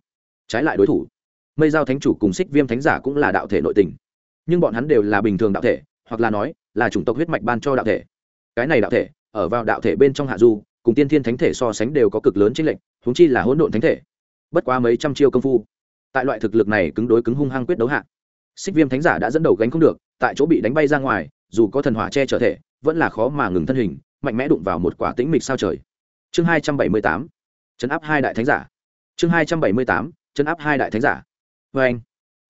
Trái lại đối thủ mây giao thánh chủ cùng xích viêm thánh giả cũng là đạo thể nội tình. Nhưng bọn hắn đều là bình thường đạo thể, hoặc là nói, là chủng tộc huyết mạch ban cho đạo thể. Cái này đạo thể, ở vào đạo thể bên trong hạ du, cùng tiên thiên thánh thể so sánh đều có cực lớn chênh lệch húng chi là hỗn độn thánh thể. Bất quá mấy trăm chiêu công phu, tại loại thực lực này cứng đối cứng hung hăng quyết đấu hạ, xích viêm thánh giả đã dẫn đầu gánh không được, tại chỗ bị đánh bay ra ngoài, dù có thần hỏa che trở thể, vẫn là khó mà ngừng thân hình, mạnh mẽ đụng vào một quả tĩnh mịch sao trời. Chương hai trăm bảy mươi tám, chấn áp hai đại thánh giả. Chương hai trăm bảy mươi tám, chấn áp hai đại thánh giả vê anh.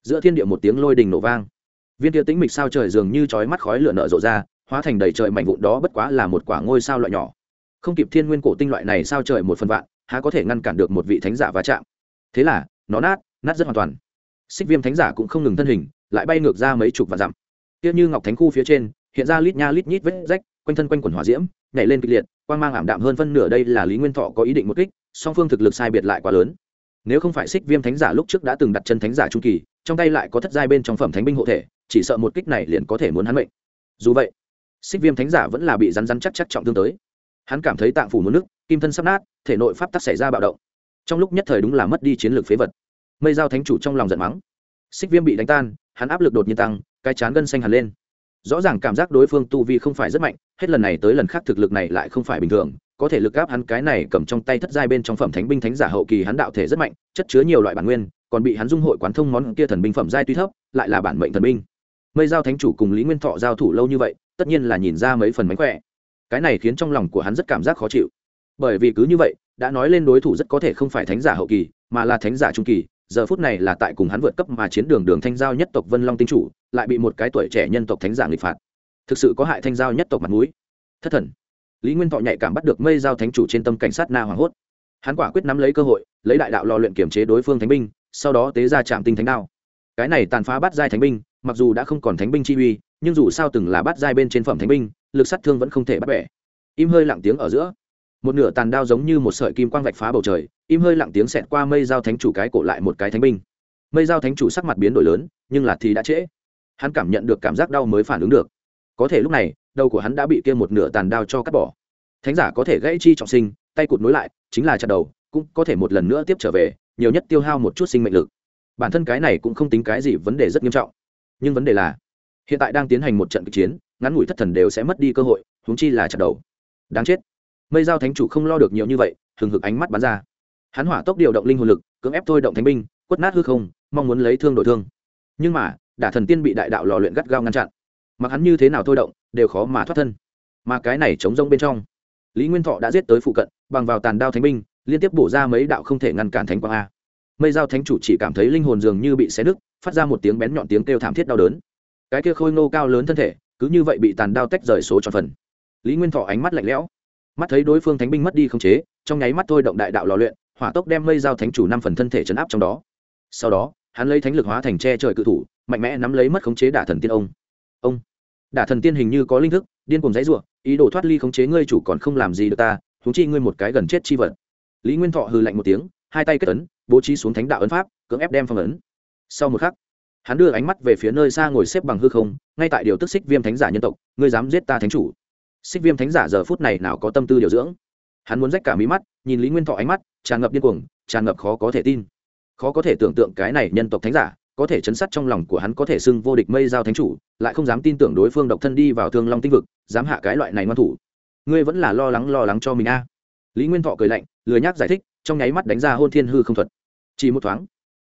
Giữa thiên địa một tiếng lôi đình nổ vang. Viên tia tĩnh mịch sao trời dường như chói mắt khói lửa nở rộ ra, hóa thành đầy trời mạnh vụn đó bất quá là một quả ngôi sao loại nhỏ. Không kịp thiên nguyên cổ tinh loại này sao trời một phần vạn, há có thể ngăn cản được một vị thánh giả va chạm. Thế là, nó nát nát rất hoàn toàn. Xích viêm thánh giả cũng không ngừng thân hình, lại bay ngược ra mấy chục vạn dặm. Kia như ngọc thánh khu phía trên, hiện ra lít nha lít nhít vết rách, quanh thân quanh quần hỏa diễm, nhảy lên kịch liệt, quang mang ảm đạm hơn phân nửa đây là lý nguyên thọ có ý định một kích, song phương thực lực sai biệt lại quá lớn nếu không phải xích viêm thánh giả lúc trước đã từng đặt chân thánh giả trung kỳ, trong tay lại có thất giai bên trong phẩm thánh binh hộ thể, chỉ sợ một kích này liền có thể muốn hắn mệnh. Dù vậy xích viêm thánh giả vẫn là bị rắn rắn chắc chắc trọng thương tới. Hắn cảm thấy tạng phủ muốn nước kim thân sắp nát, thể nội pháp tắc xảy ra bạo động. Trong lúc nhất thời đúng là mất đi chiến lược phế vật. Mây giao thánh chủ trong lòng giận mắng. Xích viêm bị đánh tan, hắn áp lực đột nhiên tăng, cái chán gân xanh hẳn lên. Rõ ràng cảm giác đối phương tu vi không phải rất mạnh, hết lần này tới lần khác thực lực này lại không phải bình thường có thể lực áp hắn cái này cầm trong tay thất giai bên trong phẩm thánh binh thánh giả hậu kỳ hắn đạo thể rất mạnh, chất chứa nhiều loại bản nguyên, còn bị hắn dung hội quán thông món kia thần binh phẩm giai tuy thấp, lại là bản mệnh thần binh. Mây giao thánh chủ cùng lý nguyên thọ giao thủ lâu như vậy, tất nhiên là nhìn ra mấy phần mánh khỏe. Cái này khiến trong lòng của hắn rất cảm giác khó chịu. Bởi vì cứ như vậy, đã nói lên đối thủ rất có thể không phải thánh giả hậu kỳ, mà là thánh giả trung kỳ, giờ phút này là tại cùng hắn vượt cấp mà chiến đường đường thanh giao nhất tộc vân long tinh chủ, lại bị một cái tuổi trẻ nhân tộc thánh giả nghịch phạt. Thực sự có hại thanh giao nhất tộc mặt mũi. Thất thần lý nguyên thọ nhạy cảm bắt được mây giao thánh chủ trên tâm cảnh sát na hoảng hốt. Hắn quả quyết nắm lấy cơ hội, lấy đại đạo lò luyện kiểm chế đối phương thánh binh, sau đó tế ra trạm tinh thánh đao. Cái này tàn phá bắt giai thánh binh, mặc dù đã không còn thánh binh chi uy, nhưng dù sao từng là bắt giai bên trên phẩm thánh binh, lực sát thương vẫn không thể bắt bẻ. Im hơi lặng tiếng ở giữa. Một nửa tàn đao giống như một sợi kim quang vạch phá bầu trời, im hơi lặng tiếng xẹt qua mây giao thánh chủ cái cổ lại một cái thánh binh. Mây giao thánh chủ sắc mặt biến đổi lớn, nhưng là thì đã trễ. Hắn cảm nhận được cảm giác đau mới phản ứng được. Có thể lúc này đầu của hắn đã bị kia một nửa tàn đao cho cắt bỏ. Thánh giả có thể gãy chi trọng sinh, tay cụt nối lại, chính là chặt đầu, cũng có thể một lần nữa tiếp trở về, nhiều nhất tiêu hao một chút sinh mệnh lực. Bản thân cái này cũng không tính cái gì vấn đề rất nghiêm trọng. Nhưng vấn đề là, hiện tại đang tiến hành một trận kịch chiến, ngắn ngủi thất thần đều sẽ mất đi cơ hội, huống chi là chặt đầu. Đáng chết. Mây giao thánh chủ không lo được nhiều như vậy thường hực ánh mắt bắn ra. Hắn hỏa tốc điều động linh hồn lực, cưỡng ép thôi động thánh binh, quất nát hư không, mong muốn lấy thương đổi thương. Nhưng mà, đả thần tiên bị đại đạo lò luyện gắt gao ngăn chặn mặc hắn như thế nào thôi động, đều khó mà thoát thân. Mà cái này chống rông bên trong, lý nguyên thọ đã giết tới phụ cận, bằng vào tàn đao thánh binh, liên tiếp bổ ra mấy đạo không thể ngăn cản thánh quang a. Mây giao thánh chủ chỉ cảm thấy linh hồn dường như bị xé nứt, phát ra một tiếng bén nhọn tiếng kêu thảm thiết đau đớn. Cái kia khôi ngô cao lớn thân thể, cứ như vậy bị tàn đao tách rời số tròn phần. Lý nguyên thọ ánh mắt lạnh lẽo, mắt thấy đối phương thánh binh mất đi không chế, trong nháy mắt thôi động đại đạo lò luyện, hỏa tốc đem mây giao thánh chủ năm phần thân thể chấn áp trong đó. Sau đó, hắn lấy thánh lực hóa thành tre trời cự thủ, mạnh mẽ nắm lấy mất khống chế đả thần tiên ông ông. Đả thần tiên hình như có linh thức, điên cùng dãy ruộng ý đồ thoát ly khống chế ngươi chủ còn không làm gì được ta thúng chi ngươi một cái gần chết chi vật. Lý nguyên thọ hư lạnh một tiếng, hai tay kết ấn, bố trí xuống thánh đạo ấn pháp, cưỡng ép đem phong ấn. Sau một khắc, hắn đưa ánh mắt về phía nơi xa ngồi xếp bằng hư không, ngay tại điều tức xích viêm thánh giả nhân tộc, ngươi dám giết ta thánh chủ. Xích viêm thánh giả giờ phút này nào có tâm tư điều dưỡng? Hắn muốn rách cả mí mắt, nhìn lý nguyên thọ ánh mắt, tràn ngập điên cuồng, tràn ngập khó có thể tin. Khó có thể tưởng tượng cái này nhân tộc thánh giả có thể chấn sát trong lòng của hắn có thể xưng vô địch mây giao thánh chủ, lại không dám tin tưởng đối phương độc thân đi vào thương long tinh vực, dám hạ cái loại này ngoan thủ. Ngươi vẫn là lo lắng lo lắng cho mình a. À. lý nguyên thọ cười lạnh, lười nhác giải thích, trong nháy mắt đánh ra hôn thiên hư không thuật. Chỉ một thoáng,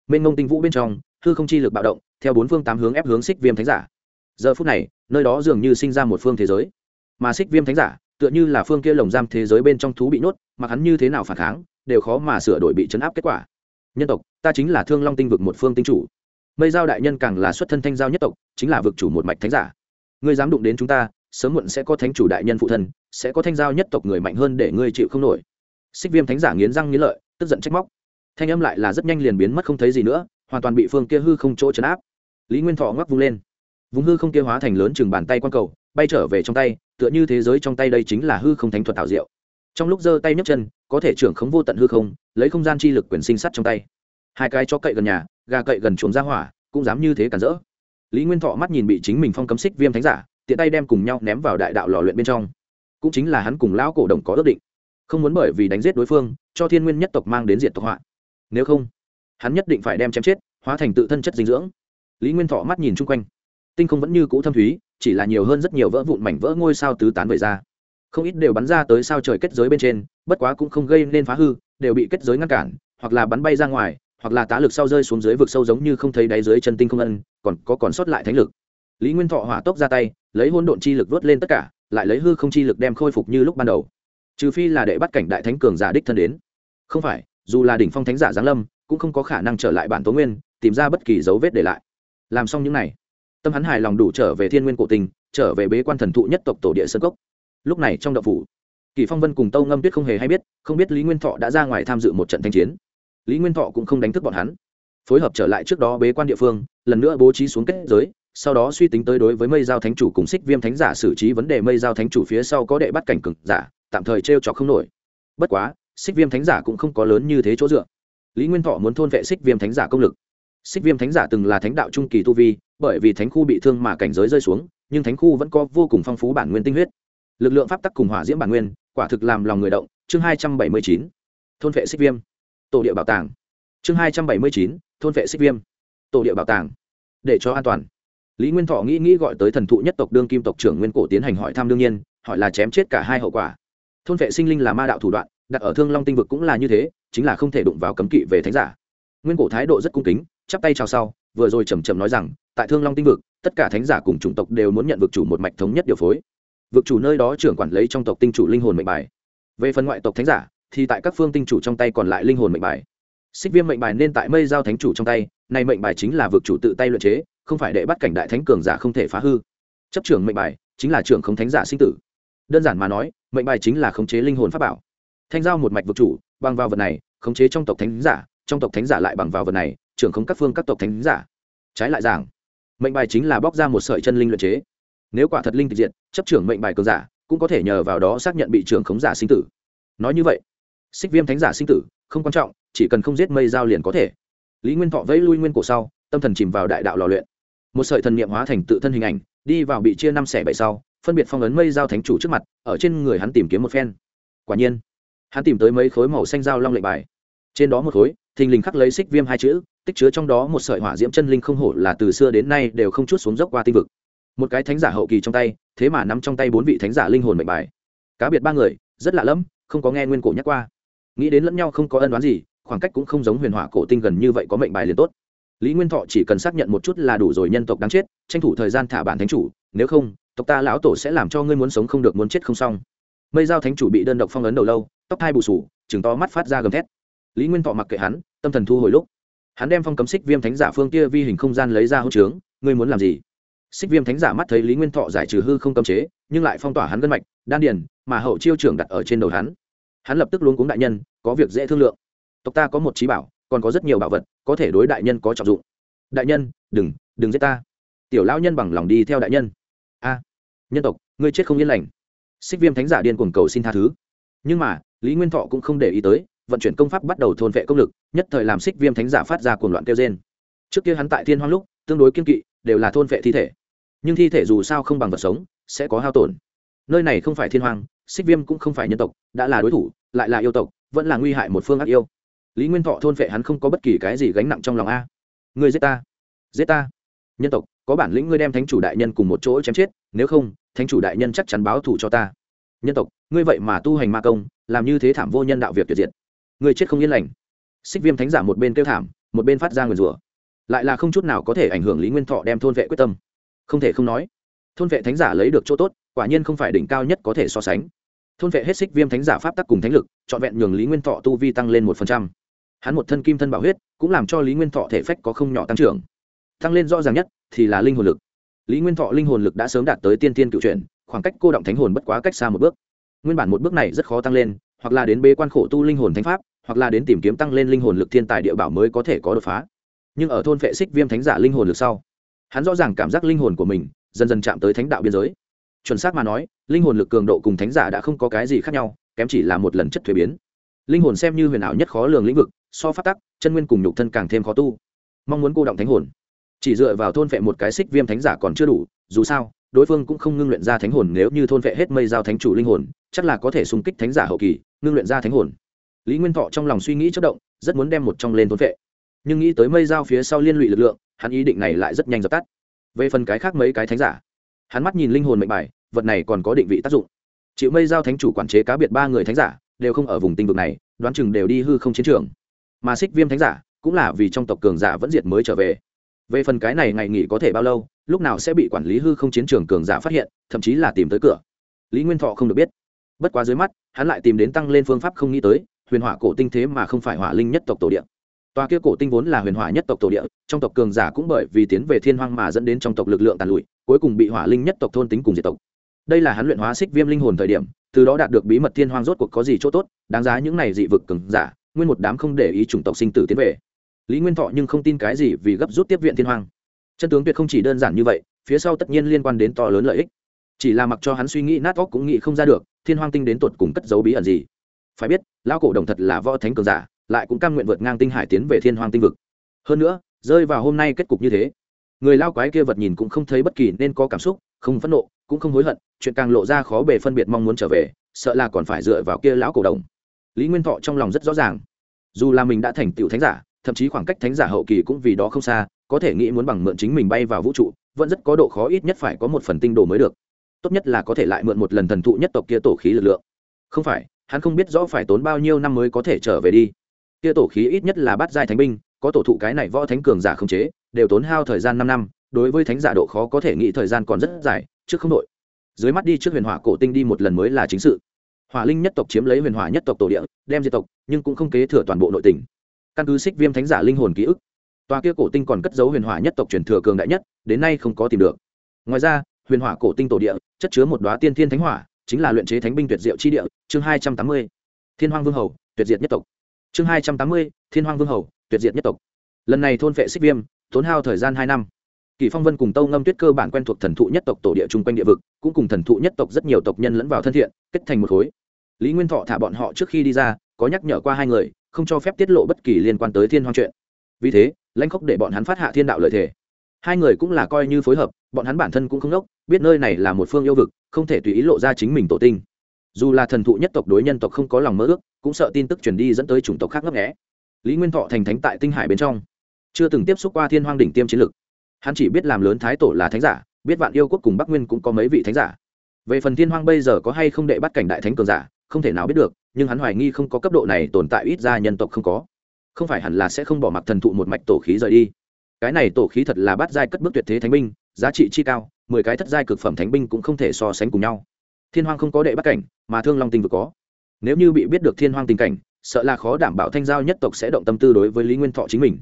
mênh mông tinh vũ bên trong, hư không chi lực bạo động, theo bốn phương tám hướng ép hướng xích viêm thánh giả. Giờ phút này, nơi đó dường như sinh ra một phương thế giới. Mà xích viêm thánh giả, tựa như là phương kia lồng giam thế giới bên trong thú bị nhốt mà hắn như thế nào phản kháng, đều khó mà sửa đổi bị chấn áp kết quả. Nhân tộc, ta chính là thương long tinh vực một phương tinh chủ mây giao đại nhân càng là xuất thân thanh giao nhất tộc, chính là vực chủ một mạch thánh giả. Ngươi dám đụng đến chúng ta, sớm muộn sẽ có thánh chủ đại nhân phụ thân, sẽ có thanh giao nhất tộc người mạnh hơn để ngươi chịu không nổi. Xích viêm thánh giả nghiến răng nghiến lợi, tức giận trách móc. Thanh âm lại là rất nhanh liền biến mất không thấy gì nữa, hoàn toàn bị phương kia hư không chỗ chấn áp. Lý nguyên thọ ngoắc vung lên. Vùng hư không kia hóa thành lớn chừng bàn tay q cầu, bay trở về trong tay, tựa như thế giới trong tay đây chính là hư không thánh thuật tạo diệu. Trong lúc giơ tay nhấc chân, có thể trưởng khống vô tận hư không, lấy không gian chi lực quyền sinh sắt trong tay. Hai cái cho cậy gần nhà gà cậy gần chuồng ra hỏa, cũng dám như thế cản rỡ. Lý nguyên thọ mắt nhìn bị chính mình phong cấm xích viêm thánh giả, tiện tay đem cùng nhau ném vào đại đạo lò luyện bên trong. Cũng chính là hắn cùng lão cổ đồng có ước định. Không muốn bởi vì đánh giết đối phương, cho thiên nguyên nhất tộc mang đến diện tộc họa. Nếu không, hắn nhất định phải đem chém chết, hóa thành tự thân chất dinh dưỡng. Lý nguyên thọ mắt nhìn chung quanh. Tinh không vẫn như cũ thâm thúy, chỉ là nhiều hơn rất nhiều vỡ vụn mảnh vỡ ngôi sao tứ tán về ra. Không ít đều bắn ra tới sao trời kết giới bên trên, bất quá cũng không gây nên phá hư, đều bị kết giới ngăn cản, hoặc là bắn bay ra ngoài hoặc là tá lực sau rơi xuống dưới vực sâu giống như không thấy đáy dưới chân tinh không ân, còn có còn sót lại thánh lực. Lý nguyên thọ hỏa tốc ra tay, lấy hôn độn chi lực vớt lên tất cả, lại lấy hư không chi lực đem khôi phục như lúc ban đầu. Trừ phi là để bắt cảnh đại thánh cường giả đích thân đến. Không phải, dù là đỉnh phong thánh giả giáng lâm, cũng không có khả năng trở lại bản tố nguyên, tìm ra bất kỳ dấu vết để lại. Làm xong những này, tâm hắn hài lòng đủ trở về thiên nguyên cổ tình, trở về bế quan thần thụ nhất tộc tổ địa sơn cốc. Lúc này trong đậu phủ, kỳ phong vân cùng tâu ngâm tuyết không hề hay biết, không biết lý nguyên thọ đã ra ngoài tham dự một trận thanh chiến lý nguyên thọ cũng không đánh thức bọn hắn. Phối hợp trở lại trước đó bế quan địa phương, lần nữa bố trí xuống kết giới, sau đó suy tính tới đối với mây giao thánh chủ cùng xích viêm thánh giả xử trí vấn đề mây giao thánh chủ phía sau có đệ bắt cảnh cực giả, tạm thời t r e o trọc không nổi. Bất quá, xích viêm thánh giả cũng không có lớn như thế chỗ dựa. Lý nguyên thọ muốn thôn vệ xích viêm thánh giả công lực. Xích viêm thánh giả từng là thánh đạo trung kỳ tu vi, bởi vì thánh khu bị thương mà cảnh giới rơi xuống, nhưng thánh khu vẫn có vô cùng phong phú bản nguyên tinh huyết. Lực lượng pháp tắc cùng hỏa diễm bản nguyên, quả thực làm lòng người động. Chương hai trăm bảy mươi chín. Thôn vệ xích viêm tổ địa bảo tàng. Chương hai trăm bảy mươi chín, thôn vệ xích viêm. Tổ địa bảo tàng. Để cho an toàn. Lý nguyên thọ nghĩ nghĩ gọi tới thần thụ nhất tộc đương kim tộc trưởng nguyên cổ tiến hành hỏi thăm đương nhiên, hỏi là chém chết cả hai hậu quả. Thôn vệ sinh linh là ma đạo thủ đoạn, đặt ở thương long tinh vực cũng là như thế, chính là không thể đụng vào cấm kỵ về thánh giả. Nguyên cổ thái độ rất cung kính, chắp tay chào sau, vừa rồi trầm trầm nói rằng, tại thương long tinh vực, tất cả thánh giả cùng chủng tộc đều muốn nhận vực chủ một mạch thống nhất điều phối. Vực chủ nơi đó trưởng quản lấy trong tộc tinh chủ linh hồn mệnh bài. Về phần ngoại tộc thánh giả thì tại các phương tinh chủ trong tay còn lại linh hồn mệnh bài. Xích viêm mệnh bài nên tại mây giao thánh chủ trong tay nay mệnh bài chính là vực chủ tự tay luyện chế không phải để bắt cảnh đại thánh cường giả không thể phá hư. Chấp trưởng mệnh bài chính là trưởng không thánh giả sinh tử. Đơn giản mà nói mệnh bài chính là khống chế linh hồn pháp bảo. Thanh giao một mạch vực chủ bằng vào vật này khống chế trong tộc thánh giả trong tộc thánh giả lại bằng vào vật này trưởng không các phương các tộc thánh giả. Trái lại giảng mệnh bài chính là bóc ra một sợi chân linh luyện chế. Nếu quả thật linh tịch diện, chấp trưởng mệnh bài cường giả cũng có thể nhờ vào đó xác nhận bị trưởng khống giả sinh tử. Nói như vậy xích viêm thánh giả sinh tử, không quan trọng, chỉ cần không giết mây giao liền có thể. Lý nguyên thọ vẫy lui nguyên cổ sau, tâm thần chìm vào đại đạo lò luyện. Một sợi thần niệm hóa thành tự thân hình ảnh, đi vào bị chia năm xẻ bảy sau, phân biệt phong ấn mây giao thánh chủ trước mặt, ở trên người hắn tìm kiếm một phen. Quả nhiên, hắn tìm tới mấy khối màu xanh dao long lệnh bài. Trên đó một khối, thình lình khắc lấy xích viêm hai chữ, tích chứa trong đó một sợi hỏa diễm chân linh không hổ là từ xưa đến nay đều không chút xuống dốc qua tinh vực. Một cái thánh giả hậu kỳ trong tay, thế mà nắm trong tay bốn vị thánh giả linh hồn mệnh bài. Cá biệt ba người, rất lạ lẫm, không có nghe nguyên cổ nhắc qua nghĩ đến lẫn nhau không có ân đoán gì, khoảng cách cũng không giống huyền hỏa cổ tinh gần như vậy có mệnh bài liền tốt. Lý nguyên thọ chỉ cần xác nhận một chút là đủ rồi nhân tộc đáng chết, tranh thủ thời gian thả bản thánh chủ, nếu không, tộc ta lão tổ sẽ làm cho ngươi muốn sống không được muốn chết không xong. Mây giao thánh chủ bị đơn độc phong ấn đầu lâu, tóc thai bù sù chừng to mắt phát ra gầm thét. Lý nguyên thọ mặc kệ hắn, tâm thần thu hồi lúc, hắn đem phong cấm xích viêm thánh giả phương kia vi hình không gian lấy ra hỗ trướng, ngươi muốn làm gì? Xích viêm thánh giả mắt thấy lý nguyên thọ giải trừ hư không cấm chế, nhưng lại phong tỏa hắn gân mạch, đan điền, mà hậu chiêu trưởng đặt ở trên đầu hắn hắn lập tức luôn cuống đại nhân, có việc dễ thương lượng. Tộc ta có một trí bảo, còn có rất nhiều bảo vật, có thể đối đại nhân có trọng dụng. Đại nhân, đừng đừng giết ta. Tiểu lão nhân bằng lòng đi theo đại nhân. A, nhân tộc, ngươi chết không yên lành. Xích viêm thánh giả điên cuồng cầu xin tha thứ. Nhưng mà, lý nguyên thọ cũng không để ý tới, vận chuyển công pháp bắt đầu thôn vệ công lực, nhất thời làm xích viêm thánh giả phát ra cuồng loạn kêu trên trước kia hắn tại thiên hoang lúc, tương đối kiên kỵ, đều là thôn vệ thi thể. Nhưng thi thể dù sao không bằng vật sống, sẽ có hao tổn. Nơi này không phải thiên hoang, xích viêm cũng không phải nhân tộc, đã là đối thủ lại là yêu tộc, vẫn là nguy hại một phương ác yêu. Lý nguyên thọ thôn vệ hắn không có bất kỳ cái gì gánh nặng trong lòng a. Người giết ta. Giết ta. Nhân tộc, có bản lĩnh ngươi đem thánh chủ đại nhân cùng một chỗ chém chết, nếu không, thánh chủ đại nhân chắc chắn báo thù cho ta. Nhân tộc, ngươi vậy mà tu hành ma công, làm như thế thảm vô nhân đạo việc tuyệt diệt. Ngươi chết không yên lành. Xích viêm thánh giả một bên kêu thảm, một bên phát ra nguyền rủa. Lại là không chút nào có thể ảnh hưởng lý nguyên thọ đem thôn vệ quyết tâm. Không thể không nói, thôn vệ thánh giả lấy được chỗ tốt, quả nhiên không phải đỉnh cao nhất có thể so sánh thôn vệ hết xích viêm thánh giả pháp tắc cùng thánh lực, trọn vẹn nhường lý nguyên thọ tu vi tăng lên một phần trăm. Hắn một thân kim thân bảo huyết, cũng làm cho lý nguyên thọ thể phách có không nhỏ tăng trưởng. Tăng lên rõ ràng nhất thì là linh hồn lực. Lý nguyên thọ linh hồn lực đã sớm đạt tới tiên tiên cựu chuyển, khoảng cách cô động thánh hồn bất quá cách xa một bước. Nguyên bản một bước này rất khó tăng lên, hoặc là đến bế quan khổ tu linh hồn thánh pháp, hoặc là đến tìm kiếm tăng lên linh hồn lực thiên tài địa bảo mới có thể có đột phá. Nhưng ở thôn vệ xích viêm thánh giả linh hồn lực sau, hắn rõ ràng cảm giác linh hồn của mình dần dần chạm tới thánh đạo biên giới chuẩn xác mà nói, linh hồn lực cường độ cùng thánh giả đã không có cái gì khác nhau, kém chỉ là một lần chất thuế biến. Linh hồn xem như huyền ảo nhất khó lường lĩnh vực, so phát tắc, chân nguyên cùng nhục thân càng thêm khó tu. Mong muốn cô động thánh hồn. Chỉ dựa vào thôn vệ một cái xích viêm thánh giả còn chưa đủ, dù sao, đối phương cũng không ngưng luyện ra thánh hồn nếu như thôn vệ hết mây giao thánh chủ linh hồn, chắc là có thể xung kích thánh giả hậu kỳ, ngưng luyện ra thánh hồn. Lý nguyên thọ trong lòng suy nghĩ chất động, rất muốn đem một trong lên thôn vệ. Nhưng nghĩ tới mây giao phía sau liên lụy lực lượng, hắn ý định này lại rất nhanh dập tắt. Về phần cái khác mấy cái thánh giả, hắn mắt nhìn linh hồn mệnh bài vật này còn có định vị tác dụng. Chịu mây giao thánh chủ quản chế cá biệt ba người thánh giả, đều không ở vùng tinh vực này, đoán chừng đều đi hư không chiến trường. Mà xích viêm thánh giả, cũng là vì trong tộc cường giả vẫn diệt mới trở về. Về phần cái này ngày nghỉ có thể bao lâu, lúc nào sẽ bị quản lý hư không chiến trường cường giả phát hiện, thậm chí là tìm tới cửa. Lý nguyên thọ không được biết. Bất quá dưới mắt, hắn lại tìm đến tăng lên phương pháp không nghĩ tới, huyền hỏa cổ tinh thế mà không phải hỏa linh nhất tộc tổ địa. Tòa kia cổ tinh vốn là huyền hỏa nhất tộc tổ địa, trong tộc cường giả cũng bởi vì tiến về thiên hoang mà dẫn đến trong tộc lực lượng tàn lụi, cuối cùng bị hỏa linh nhất tộc thôn tính cùng diệt tộc đây là hắn luyện hóa xích viêm linh hồn thời điểm, từ đó đạt được bí mật thiên hoang rốt cuộc có gì chỗ tốt, đáng giá những này dị vực cường giả, nguyên một đám không để ý chủng tộc sinh tử tiến về. Lý nguyên thọ nhưng không tin cái gì vì gấp rút tiếp viện thiên hoang. Chân tướng tuyệt không chỉ đơn giản như vậy, phía sau tất nhiên liên quan đến to lớn lợi ích. Chỉ là mặc cho hắn suy nghĩ nát óc cũng nghĩ không ra được, thiên hoang tinh đến tột cùng cất dấu bí ẩn gì. Phải biết, lão cổ đồng thật là võ thánh cường giả, lại cũng cam nguyện vượt ngang tinh hải tiến về thiên hoang tinh vực. Hơn nữa, rơi vào hôm nay kết cục như thế, người lao quái kia vật nhìn cũng không thấy bất kỳ nên có cảm xúc, không phẫn nộ cũng không hối hận, chuyện càng lộ ra khó bề phân biệt mong muốn trở về, sợ là còn phải dựa vào kia lão cổ đồng. Lý nguyên thọ trong lòng rất rõ ràng. Dù là mình đã thành tựu thánh giả, thậm chí khoảng cách thánh giả hậu kỳ cũng vì đó không xa, có thể nghĩ muốn bằng mượn chính mình bay vào vũ trụ, vẫn rất có độ khó ít nhất phải có một phần tinh đồ mới được. Tốt nhất là có thể lại mượn một lần thần thụ nhất tộc kia tổ khí lực lượng. Không phải, hắn không biết rõ phải tốn bao nhiêu năm mới có thể trở về đi. Kia tổ khí ít nhất là bắt giai thánh binh, có tổ thụ cái này võ thánh cường giả không chế, đều tốn hao thời gian năm năm, đối với thánh giả độ khó có thể nghĩ thời gian còn rất dài trước không đội. Dưới mắt đi trước huyền hỏa cổ tinh đi một lần mới là chính sự. Hỏa linh nhất tộc chiếm lấy huyền hỏa nhất tộc tổ địa, đem diệt tộc, nhưng cũng không kế thừa toàn bộ nội tỉnh căn cứ xích viêm thánh giả linh hồn ký ức, tòa kia cổ tinh còn cất giấu huyền hỏa nhất tộc truyền thừa cường đại nhất, đến nay không có tìm được. Ngoài ra, huyền hỏa cổ tinh tổ địa chất chứa một đoá tiên thiên thánh hỏa, chính là luyện chế thánh binh tuyệt diệu chi địa, chương hai trăm tám mươi, thiên hoàng vương hầu, tuyệt diệt nhất tộc. Chương hai trăm tám mươi, thiên hoàng vương hầu, tuyệt diệt nhất tộc. Lần này thôn vệ xích viêm, tốn hao thời gian hai năm kỳ phong vân cùng tâu ngâm tuyết cơ bản quen thuộc thần thụ nhất tộc tổ địa chung quanh địa vực, cũng cùng thần thụ nhất tộc rất nhiều tộc nhân lẫn vào thân thiện, kết thành một khối. Lý nguyên thọ thả bọn họ trước khi đi ra, có nhắc nhở qua hai người, không cho phép tiết lộ bất kỳ liên quan tới thiên hoang chuyện. Vì thế, lãnh khốc để bọn hắn phát hạ thiên đạo lợi thể hai người cũng là coi như phối hợp, bọn hắn bản thân cũng không đốc, biết nơi này là một phương yêu vực, không thể tùy ý lộ ra chính mình tổ tinh. Dù là thần thụ nhất tộc đối nhân tộc không có lòng mơ ước, cũng sợ tin tức truyền đi dẫn tới chủng tộc khác ngấp nghẽ lý nguyên thọ thành thánh tại tinh hải bên trong, chưa từng tiếp xúc qua thiên hoang đỉnh tiêm chiến lực hắn chỉ biết làm lớn thái tổ là thánh giả, biết vạn yêu quốc cùng bắc nguyên cũng có mấy vị thánh giả. Về phần thiên hoang bây giờ có hay không đệ bắt cảnh đại thánh cường giả, không thể nào biết được, nhưng hắn hoài nghi không có cấp độ này tồn tại ít ra nhân tộc không có. Không phải hẳn là sẽ không bỏ mặc thần thụ một mạch tổ khí rời đi. Cái này tổ khí thật là bắt giai cất bước tuyệt thế thánh binh, giá trị chi cao, mười cái thất giai cực phẩm thánh binh cũng không thể so sánh cùng nhau. Thiên hoang không có đệ bắt cảnh, mà thương long tinh vừa có. Nếu như bị biết được thiên hoang tình cảnh, sợ là khó đảm bảo thanh giao nhất tộc sẽ động tâm tư đối với lý nguyên thọ chính mình.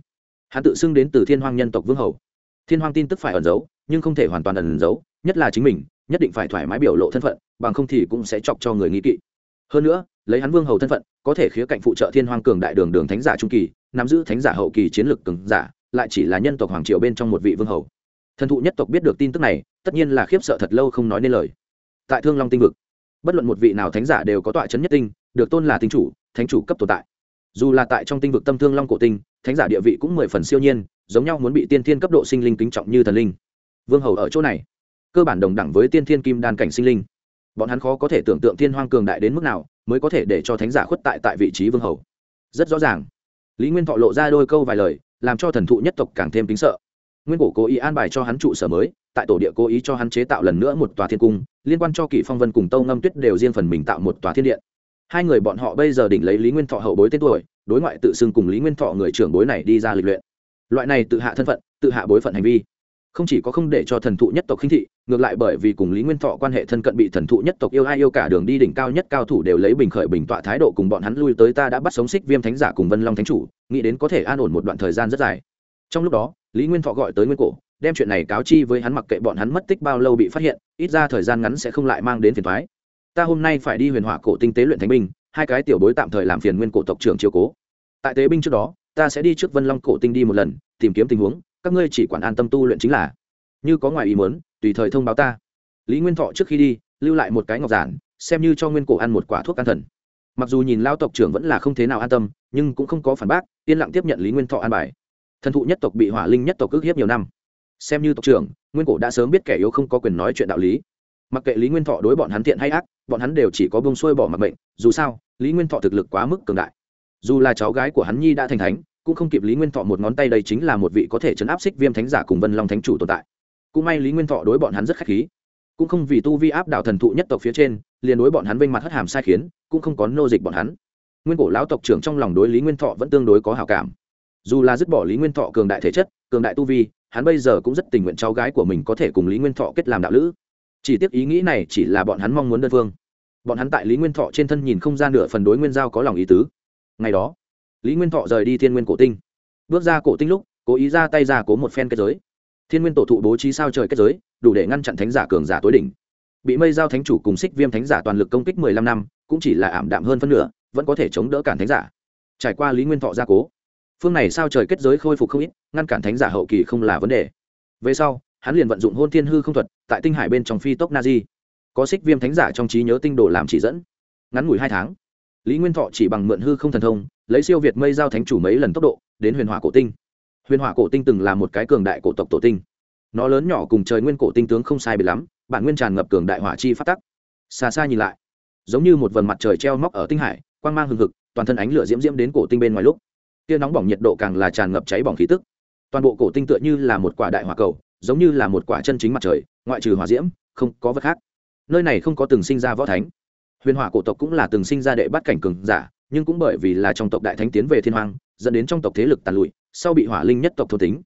Hắn tự xưng đến từ thiên hoang nhân tộc vương hầu thiên hoang tin tức phải ẩn giấu, nhưng không thể hoàn toàn ẩn giấu, nhất là chính mình, nhất định phải thoải mái biểu lộ thân phận, bằng không thì cũng sẽ chọc cho người nghĩ kỵ. Hơn nữa, lấy hắn vương hầu thân phận, có thể khía cạnh phụ trợ thiên hoang cường đại đường đường thánh giả trung kỳ, nắm giữ thánh giả hậu kỳ chiến lược cường giả, lại chỉ là nhân tộc hoàng triều bên trong một vị vương hầu. Thần thụ nhất tộc biết được tin tức này, tất nhiên là khiếp sợ thật lâu không nói nên lời. Tại thương long tinh vực, bất luận một vị nào thánh giả đều có tọa chấn nhất tinh, được tôn là tinh chủ, thánh chủ cấp tồn tại. Dù là tại trong tinh vực tâm thương long cổ tinh, thánh giả địa vị cũng mười phần siêu nhiên giống nhau muốn bị tiên thiên cấp độ sinh linh kính trọng như thần linh. Vương hầu ở chỗ này, cơ bản đồng đẳng với tiên thiên kim đan cảnh sinh linh. Bọn hắn khó có thể tưởng tượng thiên hoang cường đại đến mức nào mới có thể để cho thánh giả khuất tại tại vị trí vương hầu. Rất rõ ràng, lý nguyên thọ lộ ra đôi câu vài lời, làm cho thần thụ nhất tộc càng thêm kính sợ. Nguyên cổ cố ý an bài cho hắn trụ sở mới, tại tổ địa cố ý cho hắn chế tạo lần nữa một tòa thiên cung, liên quan cho kỷ phong vân cùng tâu ngâm tuyết đều riêng phần mình tạo một tòa thiên điện. Hai người bọn họ bây giờ đỉnh lấy lý nguyên thọ hậu bối tên tuổi, đối ngoại tự xưng cùng lý nguyên thọ người trưởng bối này đi ra lịch luyện loại này tự hạ thân phận, tự hạ bối phận hành vi. Không chỉ có không để cho thần thụ nhất tộc khinh thị, ngược lại bởi vì cùng lý nguyên thọ quan hệ thân cận bị thần thụ nhất tộc yêu ai yêu cả đường đi đỉnh cao nhất cao thủ đều lấy bình khởi bình tọa thái độ cùng bọn hắn lui tới ta đã bắt sống xích viêm thánh giả cùng vân long thánh chủ, nghĩ đến có thể an ổn một đoạn thời gian rất dài. Trong lúc đó, lý nguyên thọ gọi tới nguyên cổ, đem chuyện này cáo chi với hắn mặc kệ bọn hắn mất tích bao lâu bị phát hiện, ít ra thời gian ngắn sẽ không lại mang đến phiền thoái ta hôm nay phải đi huyền hỏa cổ tinh tế luyện thánh binh, hai cái tiểu bối tạm thời làm phiền nguyên cổ tộc trưởng chiều cố. Tại tế binh trước đó ta sẽ đi trước vân long cổ tinh đi một lần, tìm kiếm tình huống, các ngươi chỉ quản an tâm tu luyện chính là. Như có ngoài ý muốn, tùy thời thông báo ta. Lý nguyên thọ trước khi đi, lưu lại một cái ngọc giản, xem như cho nguyên cổ ăn một quả thuốc an thần. Mặc dù nhìn lao tộc trưởng vẫn là không thế nào an tâm, nhưng cũng không có phản bác, yên lặng tiếp nhận lý nguyên thọ an bài. Thần thụ nhất tộc bị hỏa linh nhất tộc ước hiếp nhiều năm. Xem như tộc trưởng, nguyên cổ đã sớm biết kẻ yếu không có quyền nói chuyện đạo lý. Mặc kệ lý nguyên thọ đối bọn hắn thiện hay ác, bọn hắn đều chỉ có bông xuôi bỏ mặc bệnh dù sao, lý nguyên thọ thực lực quá mức cường đại dù là cháu gái của hắn nhi đã thành thánh, cũng không kịp lý nguyên thọ một ngón tay đây chính là một vị có thể chấn áp xích viêm thánh giả cùng vân long thánh chủ tồn tại. Cũng may lý nguyên thọ đối bọn hắn rất khách khí. Cũng không vì tu vi áp đảo thần thụ nhất tộc phía trên, liền đối bọn hắn vênh mặt hất hàm sai khiến, cũng không có nô dịch bọn hắn. Nguyên cổ lão tộc trưởng trong lòng đối lý nguyên thọ vẫn tương đối có hào cảm. Dù là dứt bỏ lý nguyên thọ cường đại thể chất, cường đại tu vi, hắn bây giờ cũng rất tình nguyện cháu gái của mình có thể cùng lý nguyên thọ kết làm đạo lữ. Chỉ tiếc ý nghĩ này chỉ là bọn hắn mong muốn đơn phương. Bọn hắn tại lý nguyên thọ trên thân nhìn không gian nửa phần đối nguyên giao có lòng ý tứ ngày đó, lý nguyên thọ rời đi thiên nguyên cổ tinh. Bước ra cổ tinh lúc, cố ý ra tay ra cố một phen kết giới. Thiên nguyên tổ thụ bố trí sao trời kết giới, đủ để ngăn chặn thánh giả cường giả tối đỉnh. Bị mây giao thánh chủ cùng xích viêm thánh giả toàn lực công kích mười lăm năm, cũng chỉ là ảm đạm hơn phân nửa, vẫn có thể chống đỡ cản thánh giả. Trải qua lý nguyên thọ gia cố, phương này sao trời kết giới khôi phục không ít, ngăn cản thánh giả hậu kỳ không là vấn đề. Về sau, hắn liền vận dụng hôn thiên hư không thuật, tại tinh hải bên trong phi tốc na di. Có xích viêm thánh giả trong trí nhớ tinh đồ làm chỉ dẫn. Ngắn ngủi hai tháng lý nguyên thọ chỉ bằng mượn hư không thần thông, lấy siêu việt mây giao thánh chủ mấy lần tốc độ, đến huyền hỏa cổ tinh. Huyền hỏa cổ tinh từng là một cái cường đại cổ tộc tổ tinh. Nó lớn nhỏ cùng trời nguyên cổ tinh tướng không sai biệt lắm, bản nguyên tràn ngập cường đại hỏa chi phát tắc. Xa xa nhìn lại, giống như một vần mặt trời treo móc ở tinh hải, quang mang hừng hực, toàn thân ánh lửa diễm diễm đến cổ tinh bên ngoài lúc. Tia nóng bỏng nhiệt độ càng là tràn ngập cháy bỏng khí tức. Toàn bộ cổ tinh tựa như là một quả đại hỏa cầu, giống như là một quả chân chính mặt trời, ngoại trừ hỏa diễm, không có vật khác. Nơi này không có từng sinh ra võ thánh huyền hỏa cổ tộc cũng là từng sinh ra đệ bắt cảnh cường giả, nhưng cũng bởi vì là trong tộc đại thánh tiến về thiên hoàng dẫn đến trong tộc thế lực tàn lụi, sau bị hỏa linh nhất tộc thôn tính.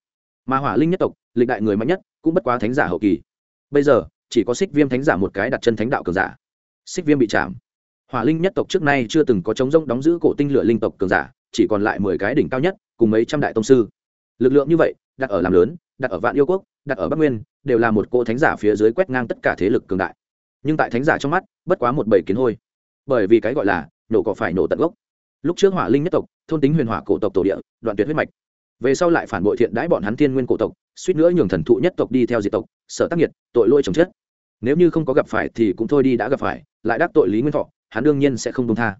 Mà hỏa linh nhất tộc, lịch đại người mạnh nhất, cũng bất quá thánh giả hậu kỳ. Bây giờ, chỉ có xích viêm thánh giả một cái đặt chân thánh đạo cường giả. Xích viêm bị chạm. Hỏa linh nhất tộc trước nay chưa từng có chống rông đóng giữ cổ tinh lửa linh tộc cường giả, chỉ còn lại mười cái đỉnh cao nhất, cùng mấy trăm đại tông sư. Lực lượng như vậy, đặt ở làm lớn, đặt ở vạn yêu quốc, đặt ở bắc nguyên, đều là một cỗ thánh giả phía dưới quét ngang tất cả thế lực cường đại nhưng tại thánh giả trong mắt, bất quá một bầy kiến hôi. Bởi vì cái gọi là, nổ cỏ phải nổ tận gốc. Lúc trước hỏa linh nhất tộc, thôn tính huyền hỏa cổ tộc tổ địa, đoạn tuyệt huyết mạch. Về sau lại phản bội thiện đãi bọn hắn thiên nguyên cổ tộc, suýt nữa nhường thần thụ nhất tộc đi theo diệt tộc, sở tác nghiệt, tội lỗi chồng chết. Nếu như không có gặp phải thì cũng thôi đi đã gặp phải, lại đắc tội lý nguyên thọ, hắn đương nhiên sẽ không công tha.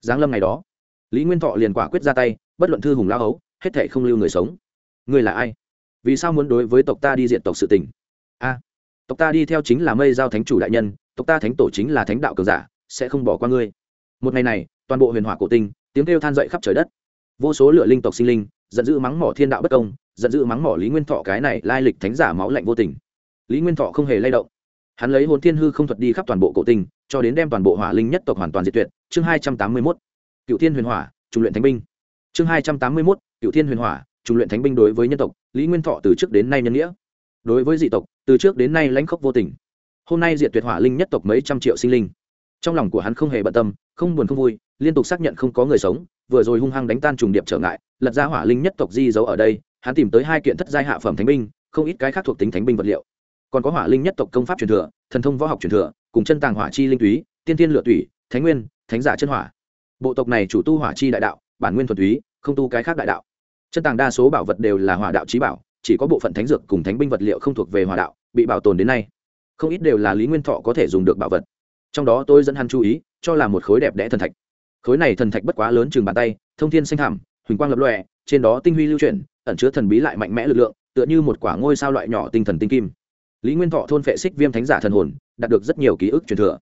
Giáng lâm ngày đó, lý nguyên thọ liền quả quyết ra tay, bất luận thư hùng lao ấu hết thể không lưu người sống. Người là ai? Vì sao muốn đối với tộc ta đi diện tộc sự tình? A, tộc ta đi theo chính là mây giao thánh chủ đại nhân tộc ta thánh tổ chính là thánh đạo cường giả, sẽ không bỏ qua ngươi. Một ngày này, toàn bộ huyền hỏa cổ tinh, tiếng kêu than dậy khắp trời đất. Vô số lửa linh tộc sinh linh, giận dữ mắng mỏ thiên đạo bất công, giận dữ mắng mỏ lý nguyên thọ cái này lai lịch thánh giả máu lạnh vô tình. Lý nguyên thọ không hề lay động. Hắn lấy hồn thiên hư không thuật đi khắp toàn bộ cổ tinh, cho đến đem toàn bộ hỏa linh nhất tộc hoàn toàn diệt tuyệt. Chương hai trăm tám mươi mốt cựu thiên huyền hỏa trung luyện thánh binh. Chương hai trăm tám mươi mốt cựu thiên huyền hỏa trung luyện thánh binh đối với nhân tộc, lý nguyên thọ từ trước đến nay nhân nghĩa. Đối với dị tộc, từ trước đến nay lãnh khốc vô tình hôm nay diệt tuyệt hỏa linh nhất tộc mấy trăm triệu sinh linh. Trong lòng của hắn không hề bận tâm, không buồn không vui, liên tục xác nhận không có người sống, vừa rồi hung hăng đánh tan trùng điệp trở ngại, lật ra hỏa linh nhất tộc di giấu ở đây, hắn tìm tới hai kiện thất giai hạ phẩm thánh binh, không ít cái khác thuộc tính thánh binh vật liệu. Còn có hỏa linh nhất tộc công pháp truyền thừa, thần thông võ học truyền thừa, cùng chân tàng hỏa chi linh túy, tiên tiên lựa tủy, thánh nguyên, thánh giả chân hỏa. Bộ tộc này chủ tu hỏa chi đại đạo, bản nguyên thuần túy, không tu cái khác đại đạo. Chân tàng đa số bảo vật đều là hỏa đạo trí bảo, chỉ có bộ phận thánh dược cùng thánh binh vật liệu không thuộc về hỏa đạo, bị bảo tồn đến nay không ít đều là lý nguyên thọ có thể dùng được bảo vật. Trong đó tôi dẫn hắn chú ý, cho là một khối đẹp đẽ thần thạch. Khối này thần thạch bất quá lớn chừng bàn tay, thông thiên xanh thảm huỳnh quang lập lòe, trên đó tinh huy lưu chuyển, ẩn chứa thần bí lại mạnh mẽ lực lượng, tựa như một quả ngôi sao loại nhỏ tinh thần tinh kim. Lý nguyên thọ thôn phệ xích viêm thánh giả thần hồn, đạt được rất nhiều ký ức truyền thừa.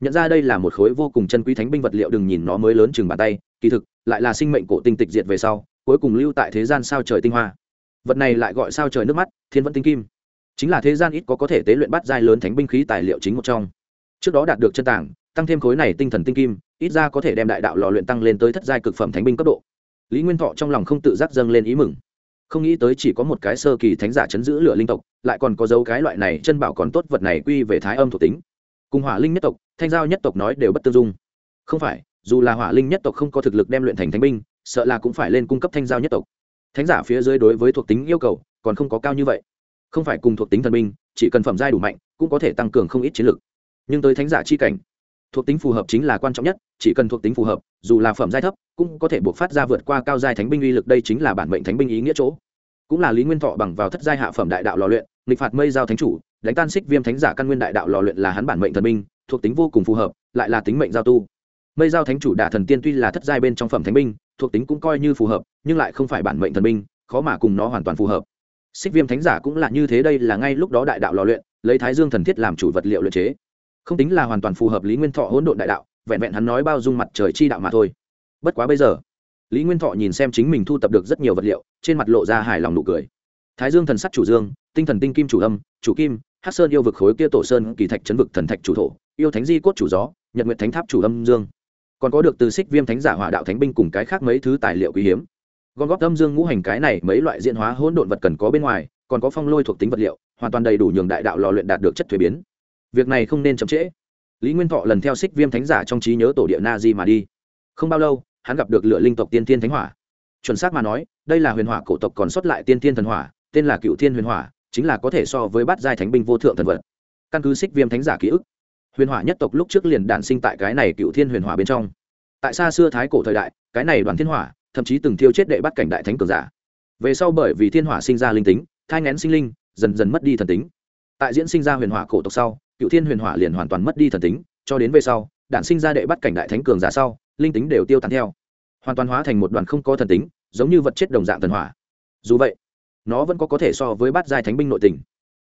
Nhận ra đây là một khối vô cùng chân quý thánh binh vật liệu đừng nhìn nó mới lớn chừng bàn tay, kỳ thực, lại là sinh mệnh cổ tinh tịch diệt về sau, cuối cùng lưu tại thế gian sao trời tinh hoa. Vật này lại gọi sao trời nước mắt, thiên vẫn tinh kim chính là thế gian ít có có thể tế luyện bắt giai lớn thánh binh khí tài liệu chính một trong. Trước đó đạt được chân tảng tăng thêm khối này tinh thần tinh kim, ít ra có thể đem đại đạo lò luyện tăng lên tới thất giai cực phẩm thánh binh cấp độ. Lý nguyên thọ trong lòng không tự giác dâng lên ý mừng. Không nghĩ tới chỉ có một cái sơ kỳ thánh giả chấn giữ lửa linh tộc, lại còn có dấu cái loại này chân bảo còn tốt vật này quy về thái âm thuộc tính. Cùng hỏa linh nhất tộc, thanh giao nhất tộc nói đều bất tư dung. Không phải, dù là hỏa linh nhất tộc không có thực lực đem luyện thành thánh binh, sợ là cũng phải lên cung cấp thanh giao nhất tộc. Thánh giả phía dưới đối với thuộc tính yêu cầu còn không có cao như vậy không phải cùng thuộc tính thần binh chỉ cần phẩm giai đủ mạnh, cũng có thể tăng cường không ít chiến lực. Nhưng tới thánh giả chi cảnh, thuộc tính phù hợp chính là quan trọng nhất, chỉ cần thuộc tính phù hợp, dù là phẩm giai thấp, cũng có thể buộc phát ra vượt qua cao giai thánh binh uy lực, đây chính là bản mệnh thánh binh ý nghĩa chỗ. Cũng là lý nguyên thọ bằng vào thất giai hạ phẩm đại đạo lò luyện, nghịch phạt mây giao thánh chủ, đánh tan xích viêm thánh giả căn nguyên đại đạo lò luyện là hắn bản mệnh thần binh thuộc tính vô cùng phù hợp, lại là tính mệnh giao tu. Mây giao thánh chủ đả thần tiên tuy là thất giai bên trong phẩm thánh binh, thuộc tính cũng coi như phù hợp, nhưng lại không phải bản mệnh thần binh khó mà cùng nó hoàn toàn phù hợp xích viêm thánh giả cũng là như thế, đây là ngay lúc đó đại đạo lò luyện, lấy thái dương thần thiết làm chủ vật liệu luyện chế. Không tính là hoàn toàn phù hợp lý nguyên thọ hỗn độn đại đạo, vẹn vẹn hắn nói bao dung mặt trời chi đạo mà thôi. Bất quá bây giờ, lý nguyên thọ nhìn xem chính mình thu tập được rất nhiều vật liệu, trên mặt lộ ra hài lòng nụ cười. Thái dương thần sắt chủ dương, tinh thần tinh kim chủ âm, chủ kim hát sơn yêu vực khối kia tổ sơn kỳ thạch chấn vực thần thạch chủ thổ, yêu thánh di cốt chủ gió, nhật nguyện thánh tháp chủ âm dương. Còn có được từ xích viêm thánh giả hỏa đạo thánh binh cùng cái khác mấy thứ tài liệu quý hiếm gom góp âm dương ngũ hành cái này mấy loại diễn hóa hỗn độn vật cần có bên ngoài, còn có phong lôi thuộc tính vật liệu, hoàn toàn đầy đủ nhường đại đạo lò luyện đạt được chất thuế biến. Việc này không nên chậm trễ. Lý nguyên thọ lần theo xích viêm thánh giả trong trí nhớ tổ địa na di mà đi. Không bao lâu, hắn gặp được lửa linh tộc tiên thiên thánh hỏa. Chuẩn xác mà nói, đây là huyền hỏa cổ tộc còn sót lại tiên thiên thần hỏa, tên là cựu thiên huyền hỏa, chính là có thể so với bát giai thánh binh vô thượng thần vật. Căn cứ xích viêm thánh giả ký ức, huyền hỏa nhất tộc lúc trước liền đản sinh tại cái này cựu thiên huyền hỏa bên trong. Tại xa xưa thái cổ thời đại, cái này đoàn thiên hỏa thậm chí từng thiêu chết đệ bắt cảnh đại thánh cường giả. Về sau bởi vì thiên hỏa sinh ra linh tính, thai ngén sinh linh, dần dần mất đi thần tính. Tại diễn sinh ra huyền hỏa cổ tộc sau, cựu thiên huyền hỏa liền hoàn toàn mất đi thần tính, cho đến về sau, đản sinh ra đệ bắt cảnh đại thánh cường giả sau, linh tính đều tiêu tán theo. Hoàn toàn hóa thành một đoàn không có thần tính, giống như vật chết đồng dạng thần hỏa. Dù vậy, nó vẫn có có thể so với bát giai thánh binh nội tình.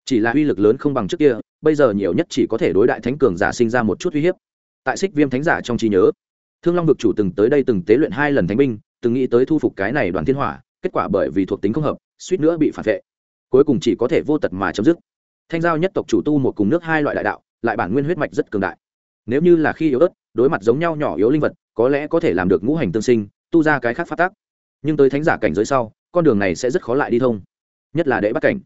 Chỉ là uy lực lớn không bằng trước kia, bây giờ nhiều nhất chỉ có thể đối đại thánh cường giả sinh ra một chút uy hiếp. Tại xích viêm thánh giả trong trí nhớ, thương long vực chủ từng tới đây từng tế luyện hai lần thánh binh từng nghĩ tới thu phục cái này đoàn thiên hỏa, kết quả bởi vì thuộc tính không hợp, suýt nữa bị phản vệ. Cuối cùng chỉ có thể vô tật mà chấm dứt. Thanh giao nhất tộc chủ tu một cùng nước hai loại đại đạo, lại bản nguyên huyết mạch rất cường đại. Nếu như là khi yếu ớt, đối mặt giống nhau nhỏ yếu linh vật, có lẽ có thể làm được ngũ hành tương sinh, tu ra cái khác phát tác. Nhưng tới thánh giả cảnh giới sau, con đường này sẽ rất khó lại đi thông. Nhất là đệ bắt cảnh.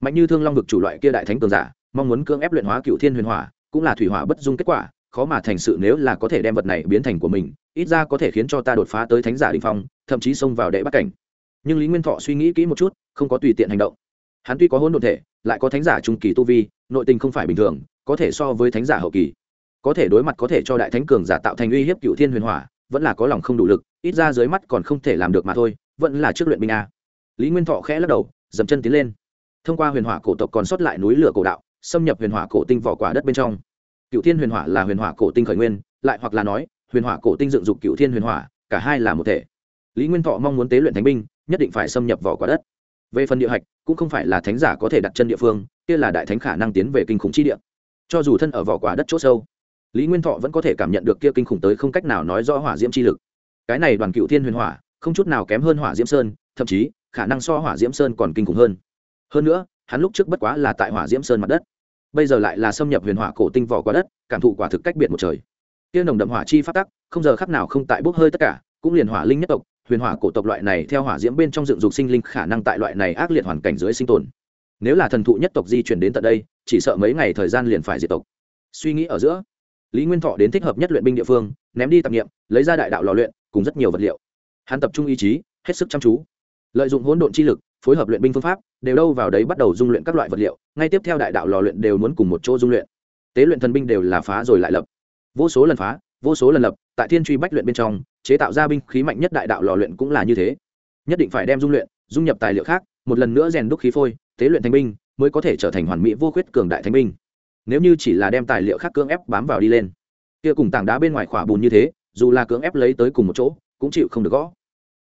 Mạnh như thương long vực chủ loại kia đại thánh cường giả, mong muốn cưỡng ép luyện hóa cựu thiên huyền hỏa, cũng là thủy hỏa bất dung kết quả, khó mà thành sự nếu là có thể đem vật này biến thành của mình ít ra có thể khiến cho ta đột phá tới thánh giả đình phong, thậm chí xông vào đệ bắt cảnh. Nhưng lý nguyên thọ suy nghĩ kỹ một chút, không có tùy tiện hành động. Hắn tuy có hôn đ ộ thể, lại có thánh giả trung kỳ tu vi, nội tình không phải bình thường, có thể so với thánh giả hậu kỳ. Có thể đối mặt có thể cho đại thánh cường giả tạo thành uy hiếp cựu thiên huyền hỏa, vẫn là có lòng không đủ lực, ít ra dưới mắt còn không thể làm được mà thôi, vẫn là trước luyện binh a. Lý nguyên thọ khẽ lắc đầu, dậm chân tiến lên. Thông qua huyền hỏa cổ tộc còn sót lại núi lửa cổ đạo, xâm nhập huyền hỏa cổ tinh vỏ quả đất bên trong. Cựu thiên huyền hỏa là huyền hỏa cổ tinh khởi nguyên, lại hoặc là nói huyền hỏa cổ tinh dựng dục cựu thiên huyền hỏa, cả hai là một thể. Lý nguyên thọ mong muốn tế luyện thánh binh, nhất định phải xâm nhập vỏ quả đất. Về phần địa hạch, cũng không phải là thánh giả có thể đặt chân địa phương, kia là đại thánh khả năng tiến về kinh khủng chi địa. Cho dù thân ở vỏ quả đất chỗ sâu, lý nguyên thọ vẫn có thể cảm nhận được kia kinh khủng tới không cách nào nói rõ hỏa diễm chi lực. Cái này đoàn cựu thiên huyền hỏa, không chút nào kém hơn hỏa diễm sơn, thậm chí, khả năng so hỏa diễm sơn còn kinh khủng hơn. Hơn nữa, hắn lúc trước bất quá là tại hỏa diễm sơn mặt đất. Bây giờ lại là xâm nhập huyền hỏa cổ tinh vỏ quả đất, cảm thụ quả thực cách biệt một trời kia nồng đậm hỏa chi phát tắc, không giờ khắc nào không tại bốc hơi tất cả, cũng liền hỏa linh nhất tộc, huyền hỏa cổ tộc loại này theo hỏa diễm bên trong dựng dục sinh linh khả năng tại loại này ác liệt hoàn cảnh dưới sinh tồn. Nếu là thần thụ nhất tộc di chuyển đến tận đây, chỉ sợ mấy ngày thời gian liền phải diệt tộc. Suy nghĩ ở giữa, lý nguyên thọ đến thích hợp nhất luyện binh địa phương, ném đi tạp nghiệm lấy ra đại đạo lò luyện, cùng rất nhiều vật liệu. Hắn tập trung ý chí, hết sức chăm chú. Lợi dụng hỗn độn chi lực, phối hợp luyện binh phương pháp, đều đâu vào đấy bắt đầu dung luyện các loại vật liệu, ngay tiếp theo đại đạo lò luyện đều muốn cùng một chỗ dung luyện. Tế luyện thần binh đều là phá rồi lại lập vô số lần phá, vô số lần lập, tại thiên truy bách luyện bên trong, chế tạo ra binh khí mạnh nhất đại đạo lò luyện cũng là như thế. Nhất định phải đem dung luyện, dung nhập tài liệu khác, một lần nữa rèn đúc khí phôi, tế luyện thành binh, mới có thể trở thành hoàn mỹ vô khuyết cường đại thánh binh. Nếu như chỉ là đem tài liệu khác cưỡng ép bám vào đi lên, kia cùng tảng đá bên ngoài khỏa bùn như thế, dù là cưỡng ép lấy tới cùng một chỗ, cũng chịu không được gõ.